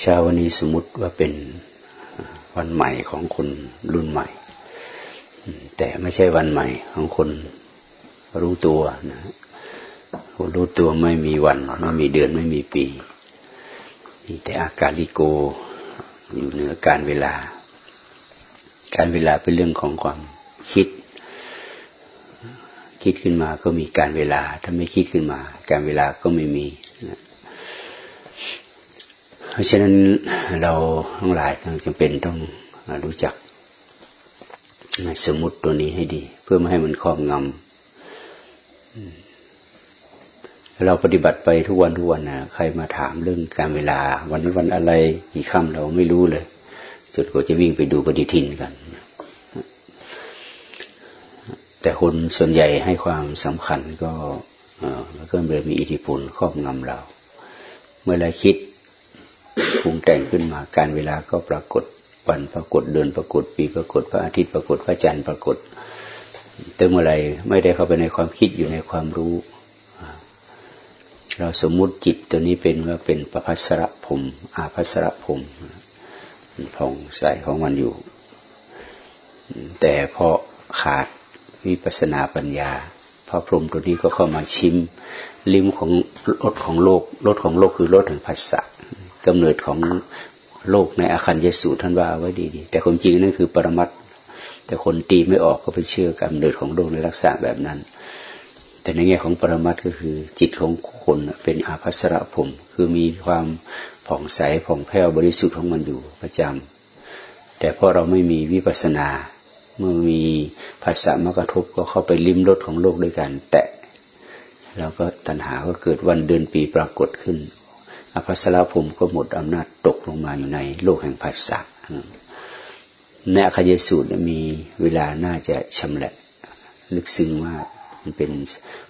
เช้าวันนี้สมมติว่าเป็นวันใหม่ของคนรุ่นใหม่ แต่ไม่ใช่วันใหม่ของคนรู้ตัวนะคนรู้ตัวไม่มีวันไม่มีเดือนไม่มีปีมีแต่อาการลิโกอยู่เหนือการเวลา การเวลาเป็นเรื่องของความคิด คิดขึ้นมาก็มีการเวลา ถ้าไม่คิดขึ้นมา การเวลาก็ไม่มี ราะฉะนั้นเราทั้งหลายต้องจำเป็นต้องรู้จักสมมติตัวนี้ให้ดี เพื่อไม่ให้มันครอบงำเราปฏิบัติไปทุกวันทุกวันนะใครมาถามเรื่องการเวลา วันวันอะไรกี่ค่ำเราไม่รู้เลยจุดก็จะวิ่งไปดูปฏิทินกัน แต่คนส่วนใหญ่ให้ความสำคัญก็ก็เลยมีอิทธิพลครอบงำเรา เมื่อไรคิด ปรุงแต่งขึ้นมาการเวลาก็ปรากฏวันปรากฏเดือนปรากฏปีปรากฏพระอาทิตย์ปรากฏพระจันทร์ปรากฏแต่เมื่อไรไม่ได้เข้าไปในความคิดอยู่ในความรู้ เราสมมุติจิตตัวนี้เป็นว่าเป็นประพัสระผมอาพัสระผมผ่องใสของมันอยู่ แต่พอขาดวิปัสนาปัญญา พระพรหมตัวนี้ก็เข้ามาชิม ลิ้มของรสของโลกรสของโลกคือรสแห่งภาษา กำเนิดของโลกในอาคัญยสูท่านว่าไว้ดีๆแต่ความจริงนั่นคือปรมัตแต่คนตีไม่ออกก็ไปเชื่อกำเนิดของโลกในลักษณะแบบนั้น แต่ในแง่ของปรมัตก็คือ จิตของคนเป็นอาภัสระผมคือมีความผ่องใสผ่องแผ้วบริสุทธิ์ของมันอยู่ประจำแต่พอเราไม่มีวิปัสนา เมื่อมีภาษามากระทบก็เข้าไปลิ้มรสของโลกด้วยกันแตะแล้วก็ตัณหาก็เกิดวันเดือนปีปรากฏขึ้น อภัสราภูมิก็หมดอำนาจตกลงมาอยู่ในโลกแห่งภาษาในอคยสูตรมีเวลาน่าจะชำแหละลึกซึ้งว่ามันเป็น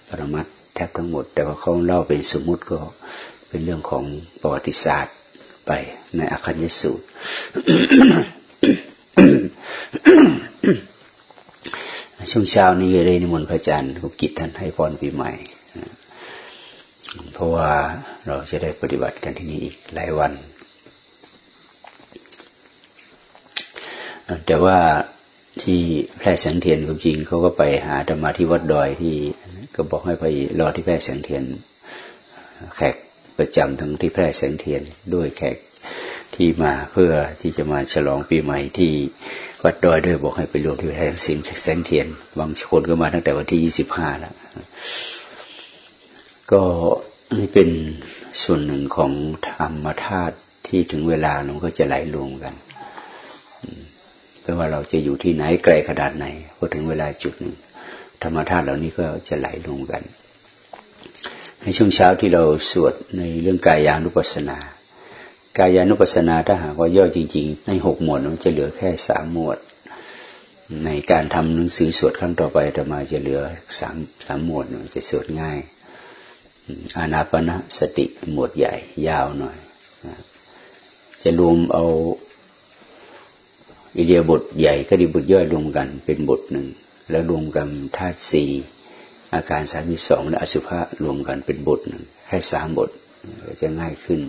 ปรมัตแทบทั้งหมด แต่ว่าเขาเล่าเป็นสมมุติก็เป็นเรื่องของประวัติศาสตร์ไปในอคัญญสูตร ช่วงเช้านี้เลยนิมนต์พระอาจารย์กุกิจท่านให้พรปีใหม่ เพราะว่าเราจะได้ปฏิบัติกันที่นี่อีกหลายวัน แต่ว่าที่แพร่แสงเทียนความจริงเขาก็ไปหาธรรมาที่วัดดอยที่ก็บอกให้ไปรอที่แพร่แสงเทียน แขกประจำทั้งที่แพร่แสงเทียนด้วยแขกที่มาเพื่อที่จะมาฉลองปีใหม่ที่วัดดอยด้วยบอกให้ไปรวมที่แพร่แสงเทียน บางคนก็มาตั้งแต่วันที่ยี่สิบห้าแล้ว ก็นี่เป็นส่วนหนึ่งของธรรมธาตุที่ถึงเวลามันก็จะไหลรวมกันไม่ว่าเราจะอยู่ที่ไหนไกลขนาดไหนพอถึงเวลาจุดหนึ่ง ธรรมธาตุเหล่านี้ก็จะไหลรวมกัน ในช่วงเช้าที่เราสวดในเรื่องกายานุปัสสนากายานุปัสสนาถ้าหากว่าย่อจริง ๆ ในหกหมวดมันจะเหลือแค่สามหมวด ในการทำหนังสือสวดครั้งต่อไปจะมาจะเหลือสามสามหมวดมันจะสวดง่าย อานาปณะสติหมวดใหญ่ ยาวหน่อย จะรวมเอาอิเดียบทใหญ่ก็ดีบทย่อยรวมกันเป็นบทหนึ่ง แล้วรวมกันธาตุสี่อาการสามสองและอสุภะรวมกันเป็นบทหนึ่งแค่สามบทจะง่ายขึ้น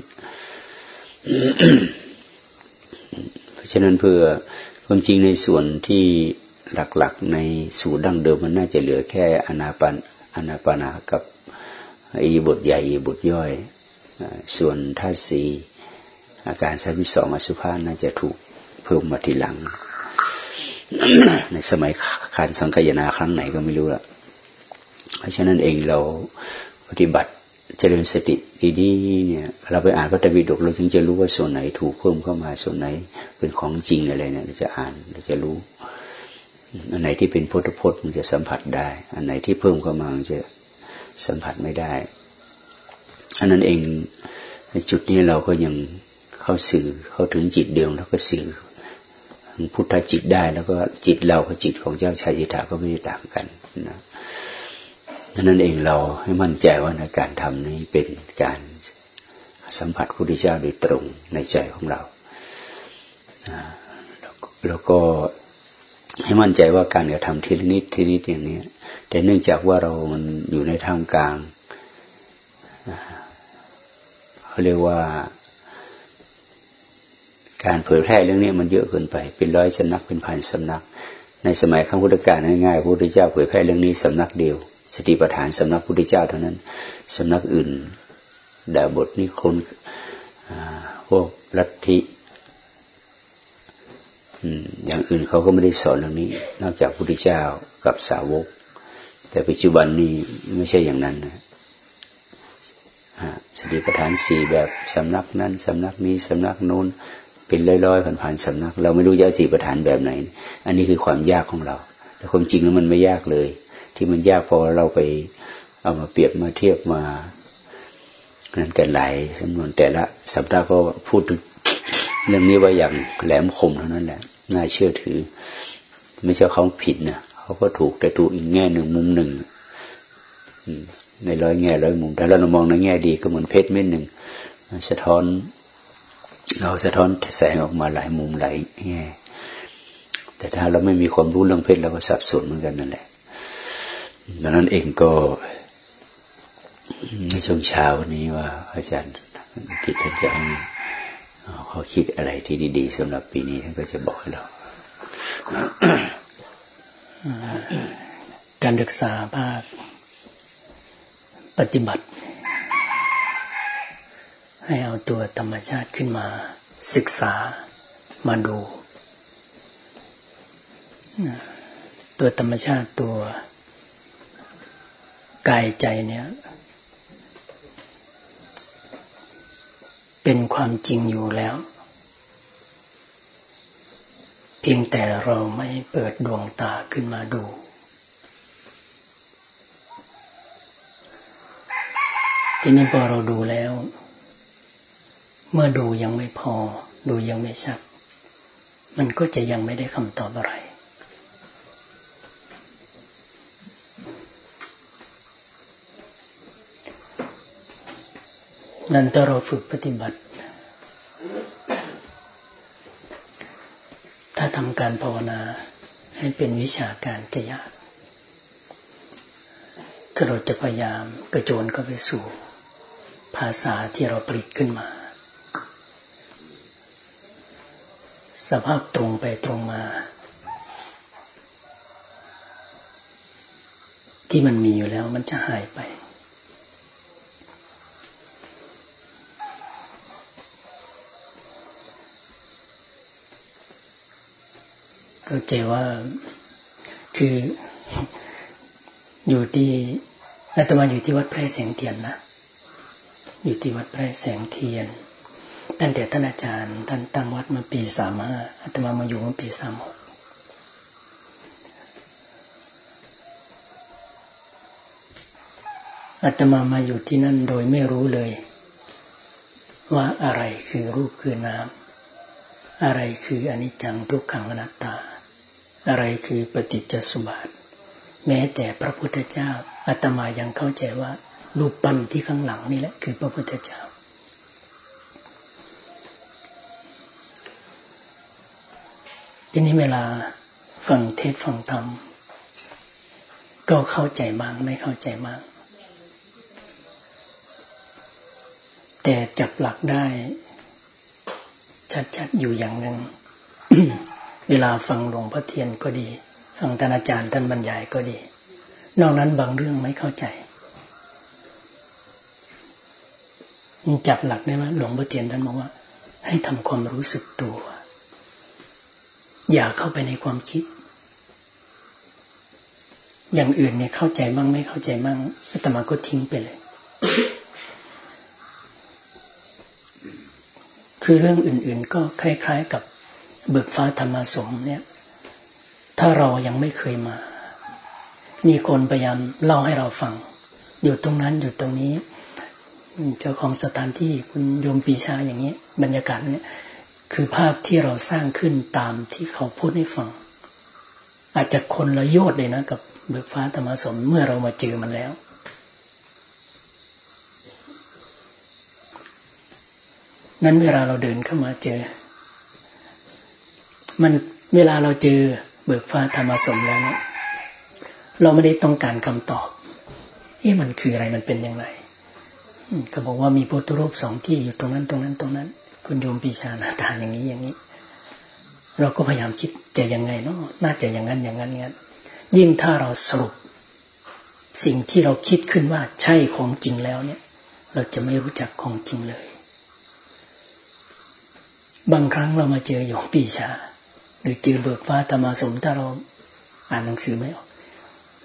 เพราะฉะนั้นเพื่อความจริงในส่วนที่หลักๆ ในสูตรดั้งเดิมมันน่าจะเหลือแค่อนาปันอนาปนากับ อีบทใหญ่อีบทย่อย ส่วนท่าสีอาการสามิสองอสุภาน่าจะถูกเพิ่มมาทีหลัง ในสมัยขานสังคยนาครั้งไหนก็ไม่รู้ละเพราะฉะนั้นเองเราปฏิบัติเจริญสติดีๆเนี่ย เราไปอ่านพระตบิดกเราถึงจะรู้ว่าส่วนไหนถูกเพิ่มเข้ามาส่วนไหนเป็นของจริงอะไรเนี่ยเราจะอ่านเราจะรู้ อันไหนที่เป็นพุทธพจน์มันจะสัมผัสได้ อันไหนที่เพิ่มเข้ามามันจะ สัมผัสไม่ได้อันนั้นเองในจุดนี้เราก็ยังเข้าสื่อเข้าถึงจิตเดิมแล้วก็สื่อพุทธจิตได้แล้วก็จิตเรากับจิตของเจ้าชายจิตาก็ไม่ได้ต่างกันนะดังนั้นเองเราให้มั่นใจว่าในการทำนี้เป็นการสัมผัสพระพุทธเจ้าโดยตรงในใจของเรา แล้วก็ให้มั่นใจว่าการกระทำทีละนิดทีนิดอย่างนี้ แต่เนื่องจากว่าเรามันอยู่ในท่ามกลางเขาเรียกว่า การเผยแพร่เรื่องนี้มันเยอะเกินไป เป็นร้อยสำนักเป็นพันสำนัก ในสมัยข้างพุทธกาลง่ายๆพระพุทธเจ้าเผยแพร่เรื่องนี้สำนักเดียวสติปัฏฐานสำนักพุทธเจ้าเท่านั้นสำนักอื่นดาบทนิคนพวกลัทธิอย่างอื่นเขาก็ไม่ได้สอนเรื่องนี้ นอกจากพุทธเจ้ากับสาวก แต่ปัจจุบันนี้ไม่ใช่อย่างนั้นนะสติปัฏฐานสี่แบบสำนักนั้นสำนักนี้สำนักนู้นเป็นร้อยๆผ่านๆสำนัก เราไม่รู้จะสี่ปัฏฐานแบบไหน อันนี้คือความยากของเรา แต่ความจริงแล้วมันไม่ยากเลย ที่มันยากพราะเราไปเอามาเปรียบมาเทียบมานั้นกันหลายจำนวนแต่ละสัปดาห์ก็พูดเรื่องนี้ว่าอย่างแหลมคมเท่านั้นแหละ น่าเชื่อถือ ไม่ใช่เขาผิดนะ เขาก็ถูกแต่ถูกอีกแง่หนึ่งมุมหนึ่งในร้อยแง่ร้อยมุมแต่เรามองในแง่ดีก็เหมือนเพชรเม็ดหนึ่งสะท้อน เราสะท้อนแสงออกมาหลายมุมหลายแง่แต่ถ้าเราไม่มีความรู้เรื่องเพชรเราก็สับสนเหมือนกันนั่นแหละดังนั้นเองก็ในช่วงเช้าวันนี้ว่า อาจารย์กิจท่านจะให้เขาคิดอะไรที่ดีๆสำหรับปีนี้ท่านก็จะบอกให้เรา การศึกษาภาคปฏิบัติ ให้เอาตัวธรรมชาติขึ้นมาศึกษามาดู ตัวธรรมชาติตัวกายใจเนี่ย เป็นความจริงอยู่แล้ว เพียงแต่เราไม่เปิดดวงตาขึ้นมาดู ทีนี้พอเราดูแล้ว เมื่อดูยังไม่พอ ดูยังไม่ชัด มันก็จะยังไม่ได้คำตอบอะไร นั่นถ้าเราฝึกปฏิบัติ ถ้า ทำการภาวนา ให้เป็นวิชาการจะยากคือเราจะพยายามกระโจนเข้าไปสู่ ภาษาที่เราผลิตขึ้นมา สภาพตรงไปตรงมา ที่มันมีอยู่แล้วมันจะหายไป เข้าใจว่าคืออยู่ที่อาตมาอยู่ที่วัดแพร่แสงเทียนนะอยู่ที่วัดแพร่แสงเทียนตั้งแต่ท่านอาจารย์ท่านตั้งวัดมาปีสามห้าอาตมามาอยู่มาปีสามหกอาตมามาอยู่ที่นั่นโดยไม่รู้เลย ว่าอะไรคือรูปคือน้ำอะไรคืออนิจจังทุกขังอนัตตา อะไรคือปฏิจจสุบาทแม้แต่พระพุทธเจ้าอาตมายังเข้าใจว่ารูปปั้นที่ข้างหลังนี่แหละคือพระพุทธเจ้า ทีนี้เวลาฟังเทศฟังธรรม ก็เข้าใจบ้างไม่เข้าใจบ้างแต่จับหลักได้ ชัดๆอยู่อย่างหนึ่ง เวลาฟังหลวงพ่อเทียนก็ดี ฟังท่านอาจารย์ท่านบรรยายก็ดี นอกนั้นบางเรื่องไม่เข้าใจจับหลักได้ว่าหลวงพ่อเทียนท่านบอกว่า ให้ทำความรู้สึกตัว อย่าเข้าไปในความคิด อย่างอื่นเนี่ยเข้าใจบ้างไม่เข้าใจบ้างแต่มาก็ทิ้งไปเลย คือเรื่องอื่น ๆ ก็คล้าย ๆ กับ เบิกฟ้าธรรมสมเนี่ย ถ้าเรายังไม่เคยมา มีคนพยายามเล่าให้เราฟัง อยู่ตรงนั้นอยู่ตรงนี้ เจ้าของสถานที่คุณโยมปีชาอย่างนี้ บรรยากาศเนี่ยคือภาพที่เราสร้างขึ้นตามที่เขาพูดให้ฟัง อาจจะคนละโยชน์เลยนะกับเบิกฟ้าธรรมสมเมื่อเรามาเจอมันแล้วนั้นเวลาเราเดินเข้ามาเจอ มันเวลาเราเจอเบิกฟ้าธรรมสมแล้วเนี่ยเราไม่ได้ต้องการคำตอบเอ๊ะมันคืออะไรมันเป็นยังไงก็บอกว่ามีพุทธรูปสองที่อยู่ตรงนั้นตรงนั้นตรงนั้น คุณโยมปีชาหน้าตาอย่างนี้อย่างนี้ เราก็พยายามคิดจะยังไงเนาะน่าจะอย่างนั้นอย่างนั้นอย่างนั้นยิ่งถ้าเราสรุป สิ่งที่เราคิดขึ้นว่าใช่ของจริงแล้วเนี่ย เราจะไม่รู้จักของจริงเลย บางครั้งเรามาเจอโยมปีชา หรือเจอเบิกฟ้าตมสมถ้าเราอ่านหนังสือไม่ออก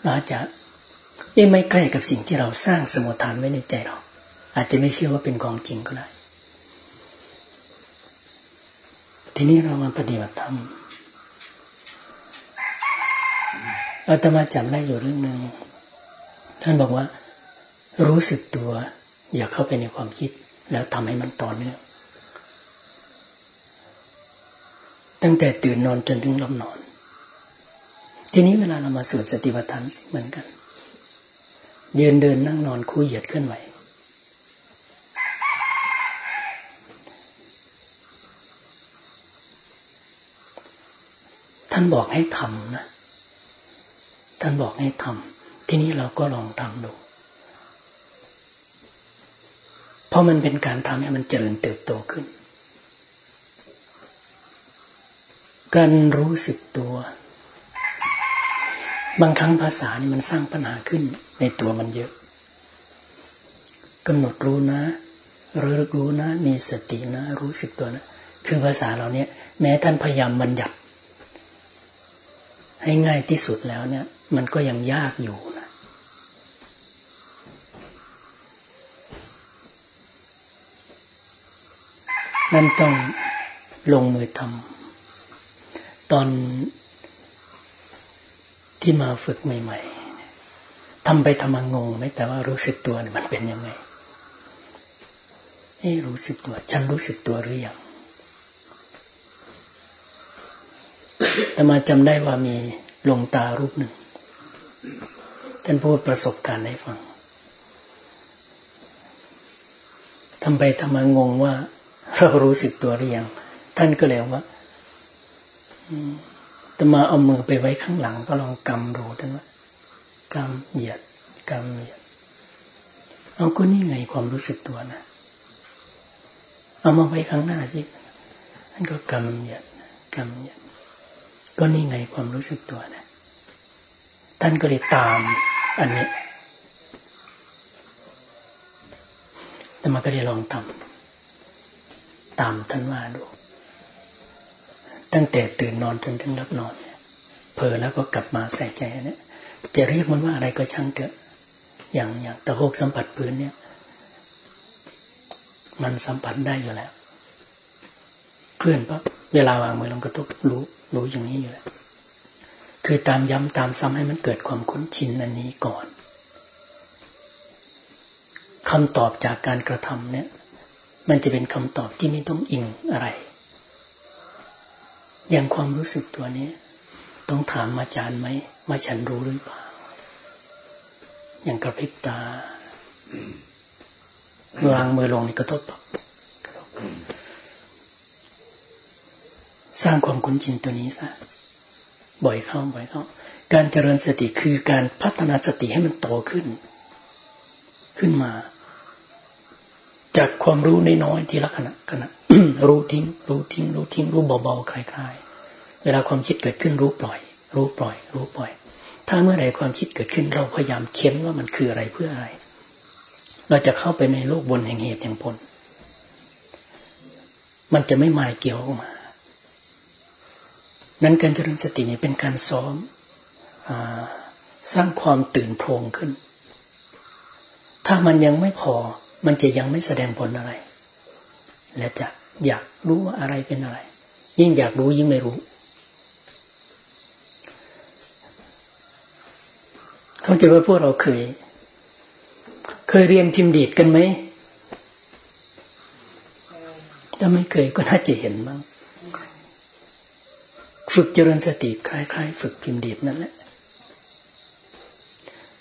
เราจะยังไม่ใกล้กับสิ่งที่เราสร้างสมุทฐานไว้ในใจเรา อาจจะไม่เชื่อว่าเป็นของจริงก็ได้ ทีนี้เรามาปฏิบัติธรรมอาตมาจำได้อยู่เรื่องหนึ่งท่านบอกว่า รู้สึกตัว อย่าเข้าไปในความคิด แล้วทำให้มันต่อเนื่อง ตั้งแต่ตื่นนอนจนถึงหลับนอน ทีนี้เวลาเรามาสวดสติปัฏฐานเหมือนกัน ยืนเดินนั่งนอนคุยเหยียดเคลื่อนไหวท่านบอกให้ทำนะ ท่านบอกให้ทำทีนี้เราก็ลองทำดู เพราะมันเป็นการทำให้มันเจริญเติบโตขึ้น การรู้สึกตัว บางครั้งภาษานี่มันสร้างปัญหาขึ้นในตัวมันเยอะกำหนดรู้นะรู้รู้นะ มีสตินะ รู้สึกตัวนะ คือภาษาเราเนี่ยแม้ท่านพยายามบัญญัติ ให้ง่ายที่สุดแล้วเนี่ย มันก็ยังยากอยู่นะนั่นต้องลงมือทำ ตอนที่มาฝึกใหม่ๆทำไปทำมางงไหมแต่ว่ารู้สึกตัวเนี่ยมันเป็นยังไงเอ้รู้สึกตัว ฉันรู้สึกตัวหรือยังแต่มาจำได้ว่ามีลงตารูปหนึ่งท่านพูดประสบการณ์ให้ฟังทำไปทำมางงว่า เรารู้สึกตัวหรือยัง ท่านก็เลยว่า ต่มาเอามือไปไว้ข้างหลัง ก็ลองกำดูท่านว่ากำเหยียดกำเหยียด เอาก็นี่ไงความรู้สึกตัวนะ เอามาไว้ข้างหน้าสิท่านก็กำเหยียดกำเหยียด ก็นี่ไงความรู้สึกตัวนะ ท่านก็เลยตาม อันนี้แต่มาก็เลยลองทำตามท่านว่าดู ตั้งแต่ตื่นนอนจนถึงรับนอนเนี่ยเพอแล้วก็กลับมาใส่ใจเนี่ยจะเรียกมันว่าอะไรก็ช่างเถอะ อย่างอย่างตะโกกสัมผัสพื้นเนี่ย มันสัมผัสได้อยู่แล้ว เคลื่อนปั๊บเวลาวางมือลงกระตุกรู้รู้อย่างนี้อยู่แล้วคือตามย้ำตามซ้ำให้มันเกิดความคุ้นชินอันนี้ก่อนคำตอบจากการกระทำเนี่ย มันจะเป็นคำตอบที่ไม่ต้องอิงอะไร อย่างความรู้สึกตัวนี้ ต้องถามอาจารย์ไหมว่าฉันรู้หรือเปล่า อย่างกระพริบตาวางมือลงนี่กระทบสร้างความคุ้นชินตัวนี้ซะบ่อยเข้าบ่อยเข้า การเจริญสติคือการพัฒนาสติให้มันโตขึ้น ขึ้นมา จากความรู้น้อยๆทีละขณะขณะ รู้ทิ้ง รู้ทิ้ง รู้ทิ้ง รู้เบาๆคลายๆ เวลาความคิดเกิดขึ้นรู้ปล่อย รู้ปล่อย รู้ปล่อย ถ้าเมื่อใดความคิดเกิดขึ้นเราพยายามเค้นว่ามันคืออะไรเพื่ออะไร เราจะเข้าไปในโลกบนแห่งเหตุแห่งผล มันจะไม่หมายเกี่ยวออกมา นั้นการเจริญสตินี่เป็นการซ้อมอสร้างความตื่นโพรงขึ้น ถ้ามันยังไม่พอ มันจะยังไม่แสดงผลอะไร และจะ อยากรู้ว่าอะไรเป็นอะไร ยิ่งอยากรู้ยิ่งไม่รู้ เขาจะว่าพวกเราเคย เคยเรียนพิมพ์ดีดกันไหมถ้าไม่เคยก็น่าจะเห็นบ้างฝึกเจริญสติคล้ายๆ ฝึกพิมพ์ดีดนั่นแหละ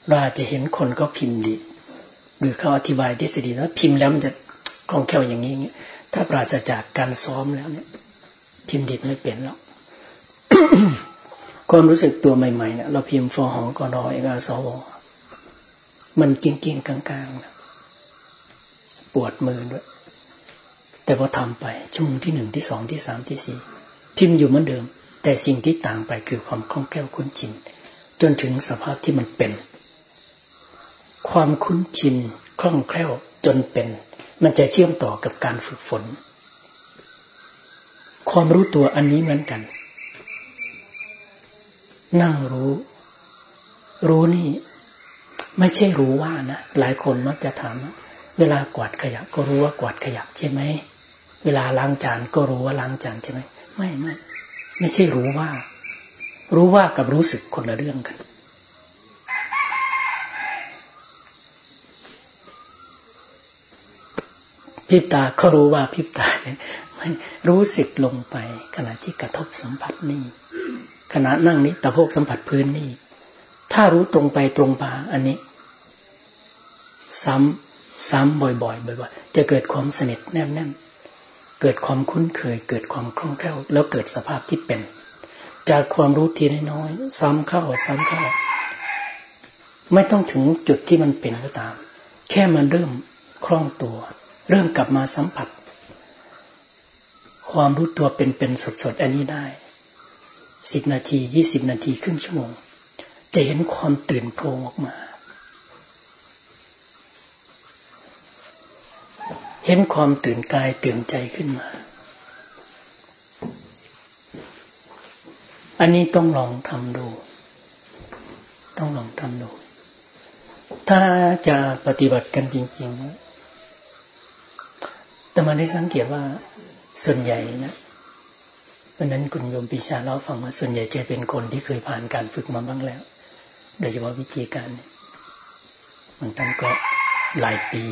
เราอาจจะเห็นคนก็พิมพ์ดีดหรือเขาอธิบายทฤษฎีแล้วพิมพ์แล้วมันจะคล่องแคล่วอย่างนี้อย่างนี้ ถ้าปราศจากการซ้อมแล้วเนี่ยพิมพ์ดิบไม่เป็นหรอกความรู้สึกตัวใหม่ๆเนี่ยเราพิมพ์ฟอหองกอรอเอกาสวมันกิ้งกิ้งกลางๆนะปวดมือด้วย แต่พอทำไปชั่วโมงที่หนึ่งที่สองที่สามที่สี่พิมพ์อยู่เหมือนเดิม แต่สิ่งที่ต่างไปคือความคล่องแคล่วคุ้นชินจนถึงสภาพที่มันเป็น ความคุ้นชินคล่องแคล่วจนเป็น มันจะเชื่อมต่อกับการฝึกฝน ความรู้ตัวอันนี้เหมือนกัน นั่งรู้ รู้นี่ ไม่ใช่รู้ว่านะหลายคนมักจะถามเวลากวาดขยะก็รู้ว่ากวาดขยะใช่ไหมเวลาล้างจานก็รู้ว่าล้างจานใช่ไหมไม่ไม่ไม่ใช่รู้ว่า รู้ว่ากับรู้สึกคนละเรื่องกัน พิบตาเขารู้ว่าพิบตามันรู้สึกลงไป ขณะที่กระทบสัมผัสนี่ขณะนั่งนี้ตะโพกสัมผัสพื้นนี่ ถ้ารู้ตรงไปตรงมาอันนี้ ซ้ำซ้ำบ่อยๆบ่อยๆจะเกิดความสนิทแนบแน่นเกิดความคุ้นเคย เกิดความคล่องแคล่ว แล้วเกิดสภาพที่เป็น จากความรู้ทีน้อยๆซ้ำเข้าซ้ำเข้า ไม่ต้องถึงจุดที่มันเป็นก็ตาม แค่มันเริ่มคล่องตัว เริ่มกลับมาสัมผัส ความรู้ตัวเป็นๆสดๆ อันนี้ได้สิบนาทียี่สิบนาทีครึ่งชั่วโมง จะเห็นความตื่นโพลงออกมา เห็นความตื่นกายตื่นใจขึ้นมา อันนี้ต้องลองทำดู ต้องลองทำดู ถ้าจะปฏิบัติกันจริง ๆ แต่มาได้สังเกตว่าส่วนใหญ่นะวันนั้นคุณโยมปิชาเล่าฟังว่าส่วนใหญ่จะเป็นคนที่เคยผ่านการฝึกมาบ้างแล้ว โดยเฉพาะวิธีการบางท่านก็หลายปี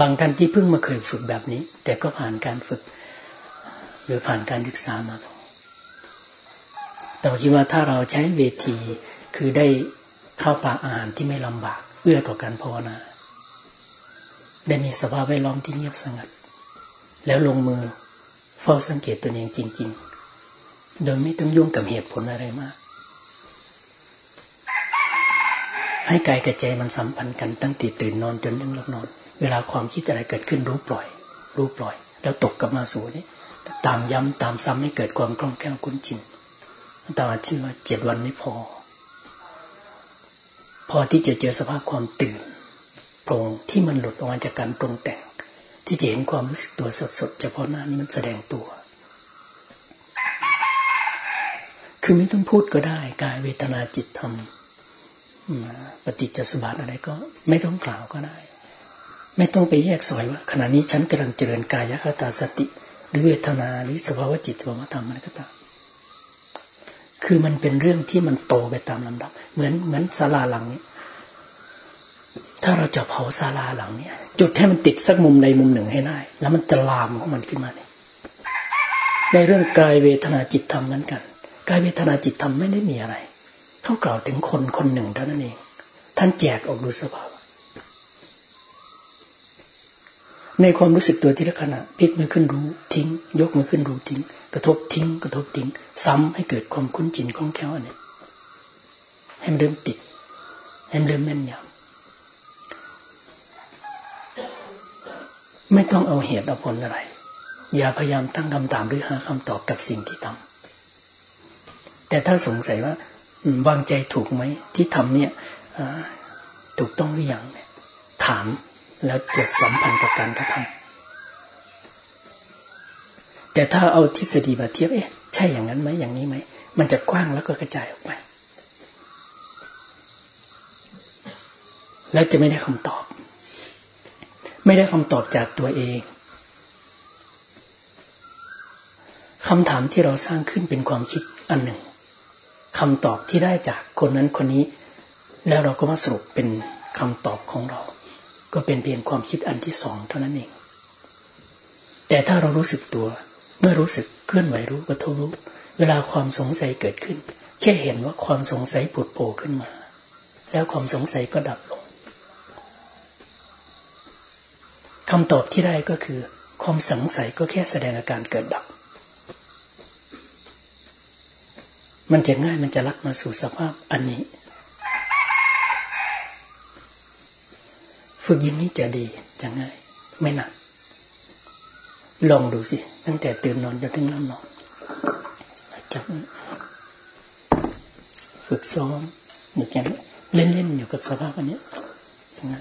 บางท่านที่เพิ่งมาเคยฝึกแบบนี้ แต่ก็ผ่านการฝึก หรือผ่านการศึกษามาแต่คิดว่าถ้าเราใช้เวทีคือได้เข้าปากอาหารที่ไม่ลำบากเอื้อต่อการภาวนา ได้มีสภาพแวดล้อมที่เงียบสงัด แล้วลงมือเฝ้าสังเกตตัวเองจริง ๆ โดยไม่ต้องยุ่งกับเหตุผลอะไรมาก ให้กายกับใจมันสัมพันธ์กันตั้งแต่ตื่นนอนจนยังหลับนอน เวลาความคิดอะไรเกิดขึ้นรู้ปล่อย รู้ปล่อย แล้วตกกลับมาสู่นี่ตามย้ำตามซ้ำให้เกิดความคล่องแคล่วคุ้นชินตามที่ว่าเจ็ดวันไม่พอ พอที่จะเจอสภาพความตื่น ปรงที่มันหลุดออกมาจากการปรุงแต่ง ที่จะเห็นความรู้สึกตัวสดๆเฉพาะหน้านี้มันแสดงตัว คือไม่ต้องพูดก็ได้กายเวทนาจิตธรรมปฏิจจสมบัติอะไรก็ ไม่ต้องกล่าวก็ได้ ไม่ต้องไปแยกสอยว่า ขณะนี้ฉันกำลังเจริญกายคตาสติ หรือเวทนาหรือสภาวะจิตสภาวะธรรมอะไรก็ตามคือมันเป็นเรื่องที่มันโตไปตามลำดับ เหมือนเหมือนศาลาหลังนี้ ถ้าเราจะเผาศาลาหลังเนี่ยจุดให้มันติดสักมุมใดมุมหนึ่งให้ได้ แล้วมันจะลามของมันขึ้นมาเนี่ยในเรื่องกายเวทนาจิตธรรมเหมือนกันกายเวทนาจิตธรรมไม่ได้มีอะไร เขากล่าวถึงคนคนหนึ่งเท่านั้นเอง ท่านแจกออกดูสภาพในความรู้สึกตัวที่ละขณะพลิกมือขึ้นรู้ทิ้ง ยกมือขึ้นรู้ทิ้ง กระทบทิ้ง กระทบทิ้ง ซ้ำให้เกิดความคุ้นจินคล่องแคล่วอันนี้ให้มันเริ่มติดให้มันเริ่มแม่นยำ ไม่ต้องเอาเหตุเอาผลอะไร อย่าพยายามตั้งคำถามหรือหาคำตอบกับสิ่งที่ทำแต่ถ้าสงสัยว่าวางใจถูกไหมที่ทำเนี่ยถูกต้องหรือยังถามแล้วจะสัมพันธ์กับการกระทำแต่ถ้าเอาทฤษฎีมาเทียบเอ๊ะใช่อย่างนั้นไหมอย่างนี้ไหมมันจะกว้างแล้วก็กระจายออกไป แล้วจะไม่ได้คำตอบ ไม่ได้คำตอบจากตัวเองคำถามที่เราสร้างขึ้นเป็นความคิดอันหนึ่งคำตอบที่ได้จากคนนั้นคนนี้ แล้วเราก็มาสรุปเป็นคำตอบของเรา ก็เป็นเพียงความคิดอันที่สองเท่านั้นเอง แต่ถ้าเรารู้สึกตัว เมื่อรู้สึกเคลื่อนไหวรู้ก็ทรู้ เวลาความสงสัยเกิดขึ้น แค่เห็นว่าความสงสัยผุดโผล่ขึ้นมา แล้วความสงสัยก็ดับลง คำตอบที่ได้ก็คือ ความสงสัยก็แค่แสดงอาการเกิดดับ มันจะง่ายมันจะลัดมาสู่สภาพอันนี้ ฝึกยิงนี้จะดีจะง่าย ไม่หนักลองดูสิ ตั้งแต่ตื่นนอนจนถึงนอนจับฝึกซ้อมอย่างนี้เล่นๆอยู่กับสภาพอันนี้ยังไง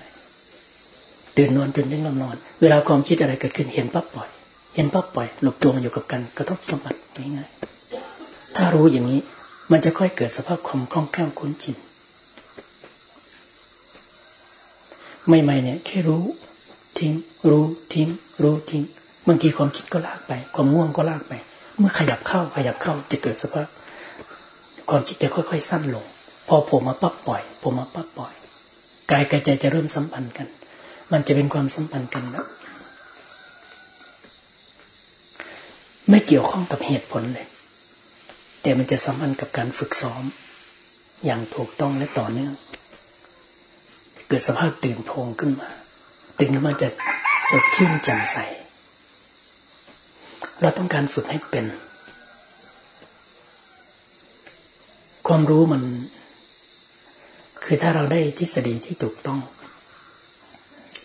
ตื่นนอนจนถึงนอนนอน เวลาความคิดอะไรเกิดขึ้นเห็นปั๊บปล่อย เห็นปั๊บปล่อยหลบตัวอยู่กับกันกระทบสัมผัสง่ายๆถ้ารู้อย่างนี้มันจะค่อยเกิดสภาพความคล่องแคล่วคุ้นชินใหม่ๆเนี่ยแค่รู้ ทิ้ง รู้ทิ้ง รู้ทิ้งบางทีความคิดก็ลากไป ความง่วงก็ลากไป เมื่อขยับเข้าขยับเข้าจะเกิดสภาพ ความคิดจะค่อย ๆ สั้นลง พอผมมาปั๊บปล่อย ผมมาปั๊บปล่อยกายกับใจจะเริ่มสัมพันธ์กัน มันจะเป็นความสัมพันธ์กันนะไม่เกี่ยวข้องกับเหตุผลเลย แต่มันจะสัมพันธ์กับการฝึกซ้อม อย่างถูกต้องและต่อเนื่อง เกิดสภาพตื่นโพงขึ้นมา ตื่นขึ้นมาจะสดชื่นแจ่มใส เราต้องการฝึกให้เป็น ความรู้มัน คือถ้าเราได้ทฤษฎีที่ถูกต้อง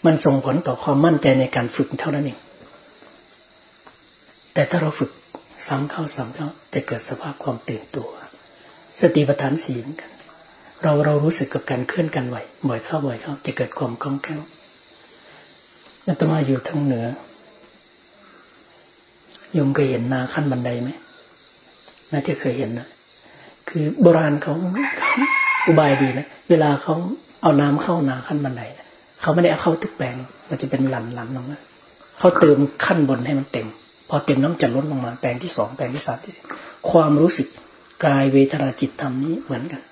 มันส่งผลต่อความมั่นใจในการฝึกเท่านั้นเอง แต่ถ้าเราฝึกซ้ำเข้าซ้ำเข้าจะเกิดสภาพความตื่นตัว สติปัฏฐานสีเหมือนกัน เราเรารู้สึกกับการเคลื่อนกันไหวบ่อยเข้าบ่อยเข้า จะเกิดความคล่องแคล่วอาตมาอยู่ทางเหนือยมเคยเห็นนาขั้นบันไดไหมน่าจะเคยเห็นนะคือโบราณเขาเขาอุบายดีนะเวลาเขาเอาน้ำเข้านาขั้นบันได เขาไม่ได้เอาเข้าทุกแปลง มันจะเป็นหลั่นหลั่นลงมาเขาเติมขั้นบนให้มันเต็ม พอเต็มน้ำจะลดลงมา แปลงที่สองแปลงที่สามที่สี่ความรู้สึกกายเวทนาจิตธรรมนี้เหมือนกัน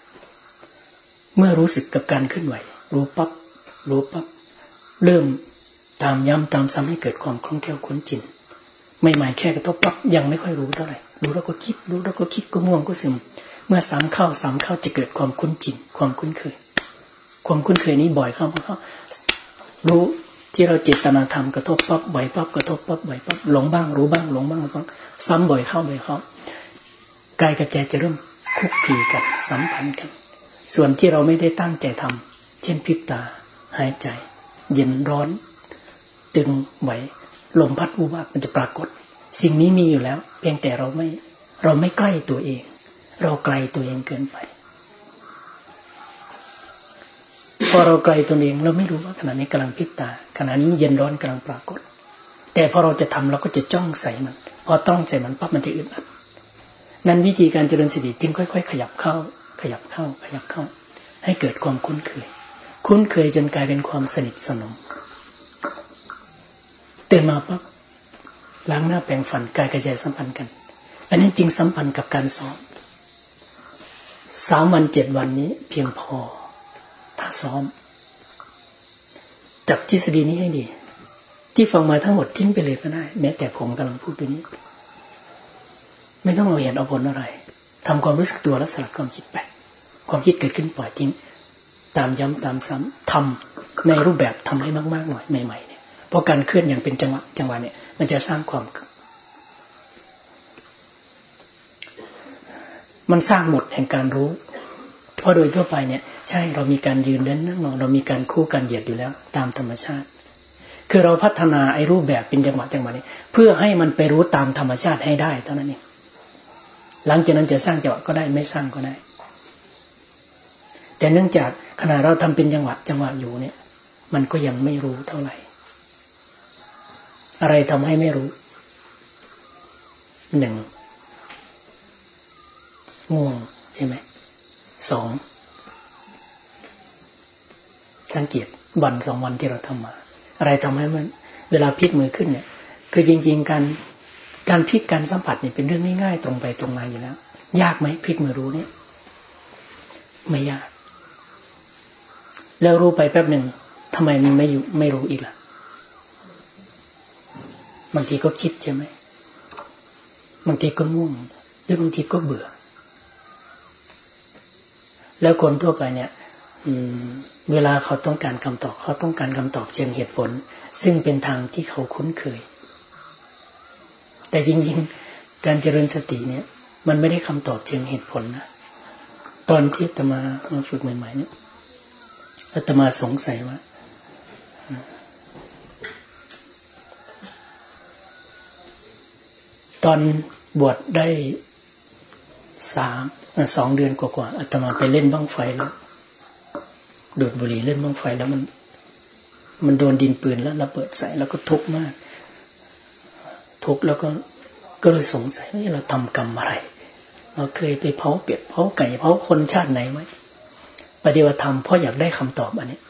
เมื่อรู้สึกกับการเคลื่อนไหว รู้ปับ๊บรู้ปับ๊บเริ่มตามย้ำตามซ้ำให้เกิดความคล่องแคล่วคุ้นจินไม่หมายแค่กระทบปั๊บยังไม่ค่อยรู้เท่าไหร่รู้แล้วก็คิด รู้แล้วก็คิดก็ง่วงก็ซึม เมื่อสามเข้าสามเข้าจะเกิดความคุ้นจินความคุ้นเคย ความคุ้นเคยนี้บ่อยเข้าเพราะรู้ที่เราเจตนาทำกระทบปั๊บบ่อยปั๊บกระทบปั๊บบ่อยปั๊บหลงบ้างรู้บ้างหลงบ้างแล้วก็ซ้ำบ่อยเข้าบ่อยเข้ากายกับใจจะเริ่มคุกคีกันสัมพันธ์กัน ส่วนที่เราไม่ได้ตั้งใจทำเช่นพิบตา หายใจ เย็นร้อน ตึงไหวลมพัดวูบมันจะปรากฏ สิ่งนี้มีอยู่แล้ว เพียงแต่เราไม่เราไม่ใกล้ตัวเอง เราไกลตัวเองเกินไป พอเราไกลตัวเองเราไม่รู้ว่าขณะนี้กำลังพิบตาขณะนี้เย็นร้อนกำลังปรากฏ แต่พอเราจะทำเราก็จะจ้องใส่มัน พอต้องใส่มันปั๊บมันจะอึดอัดนั้นวิธีการเจริญสติจึงค่อย ๆ ขยับเข้า ขยับเข้า ขยับเข้า ให้เกิดความคุ้นเคย คุ้นเคยจนกลายเป็นความสนิทสนมตื่นมาปั๊บล้างหน้าแปรงฟันกายกระจายสัมพันธ์กัน อันนี้จริงสัมพันธ์กับการซ้อมสามวันเจ็ดวันนี้เพียงพอ ถ้าซ้อม จับทฤษฎีนี้ให้ดี ที่ฟังมาทั้งหมดทิ้งไปเลยก็ได้ แม้แต่ผมกำลังพูดตัวนี้ ไม่ต้องเอาเหตุเอาผลอะไรทำความรู้สึกตัวแล้วสลัดความคิดไป ความคิดเกิดขึ้นปล่อยทิ้ง ตามย้ำตามซ้ำทำในรูปแบบทำให้มากๆหน่อยใหม่ๆเนี่ยเพราะการเคลื่อนอย่างเป็นจังหวะจังหวะเนี่ย มันจะสร้างความมันสร้างหมดแห่งการรู้ เพราะโดยทั่วไปเนี่ย ใช่เรามีการยืนเดินนั่งนอนเรามีการคู่กันเหยียดอยู่แล้ว ตามธรรมชาติ คือเราพัฒนาไอ้รูปแบบเป็นจังหวะจังหวะนี้ เพื่อให้มันไปรู้ตามธรรมชาติให้ได้เท่านั้นเองหลังจากนั้นจะสร้างจังหวะก็ได้ไม่สร้างก็ได้ แต่เนื่องจากขณะเราทำเป็นจังหวะจังหวะอยู่เนี่ย มันก็ยังไม่รู้เท่าไหร่ อะไรทำให้ไม่รู้หนึ่งง่วงใช่ไหมสอง สังเกตวันสองวันที่เราทำมา อะไรทำให้มัน เวลาพลิกมือขึ้นเนี่ย คือจริง ๆ การการพลิกการสัมผัสเนี่ยเป็นเรื่องง่ายๆตรงไปตรงมาอยู่แล้ว ยากไหมพลิกมือรู้เนี่ยไม่ยาก แล้วรู้ไปแป๊บหนึ่งทำไมมันไม่อยู่ไม่รู้อีกล่ะบางทีก็คิดใช่ไหมบางทีก็ง่วงหรือบางทีก็เบื่อ แล้วคนทั่วไปเนี่ย เวลาเขาต้องการคำตอบ เขาต้องการคำตอบเชิงเหตุผล ซึ่งเป็นทางที่เขาคุ้นเคย แต่จริงๆ การเจริญสติเนี่ย มันไม่ได้คำตอบเชิงเหตุผลนะตอนที่ตมามาฝึกใหม่ๆเนี่ยตมาสงสัยว่าตอนบวชได้สามสองเดือนกว่าๆอาตมาไปเล่นบ้างไฟแล้ว ดูดบุหรี่เล่นบ้างไฟแล้วมัน มันโดนดินปืนแล้วระเบิดใส่แล้วก็ทุกข์มาก ทุกข์แล้วก็ก็เลยสงสัยว่าเราทำกรรมอะไร เราเคยไปเผาเป็ดเผาไก่เผาคนชาติไหนไหมปฏิบัติธรรมเพราะอยากได้คำตอบอันนี้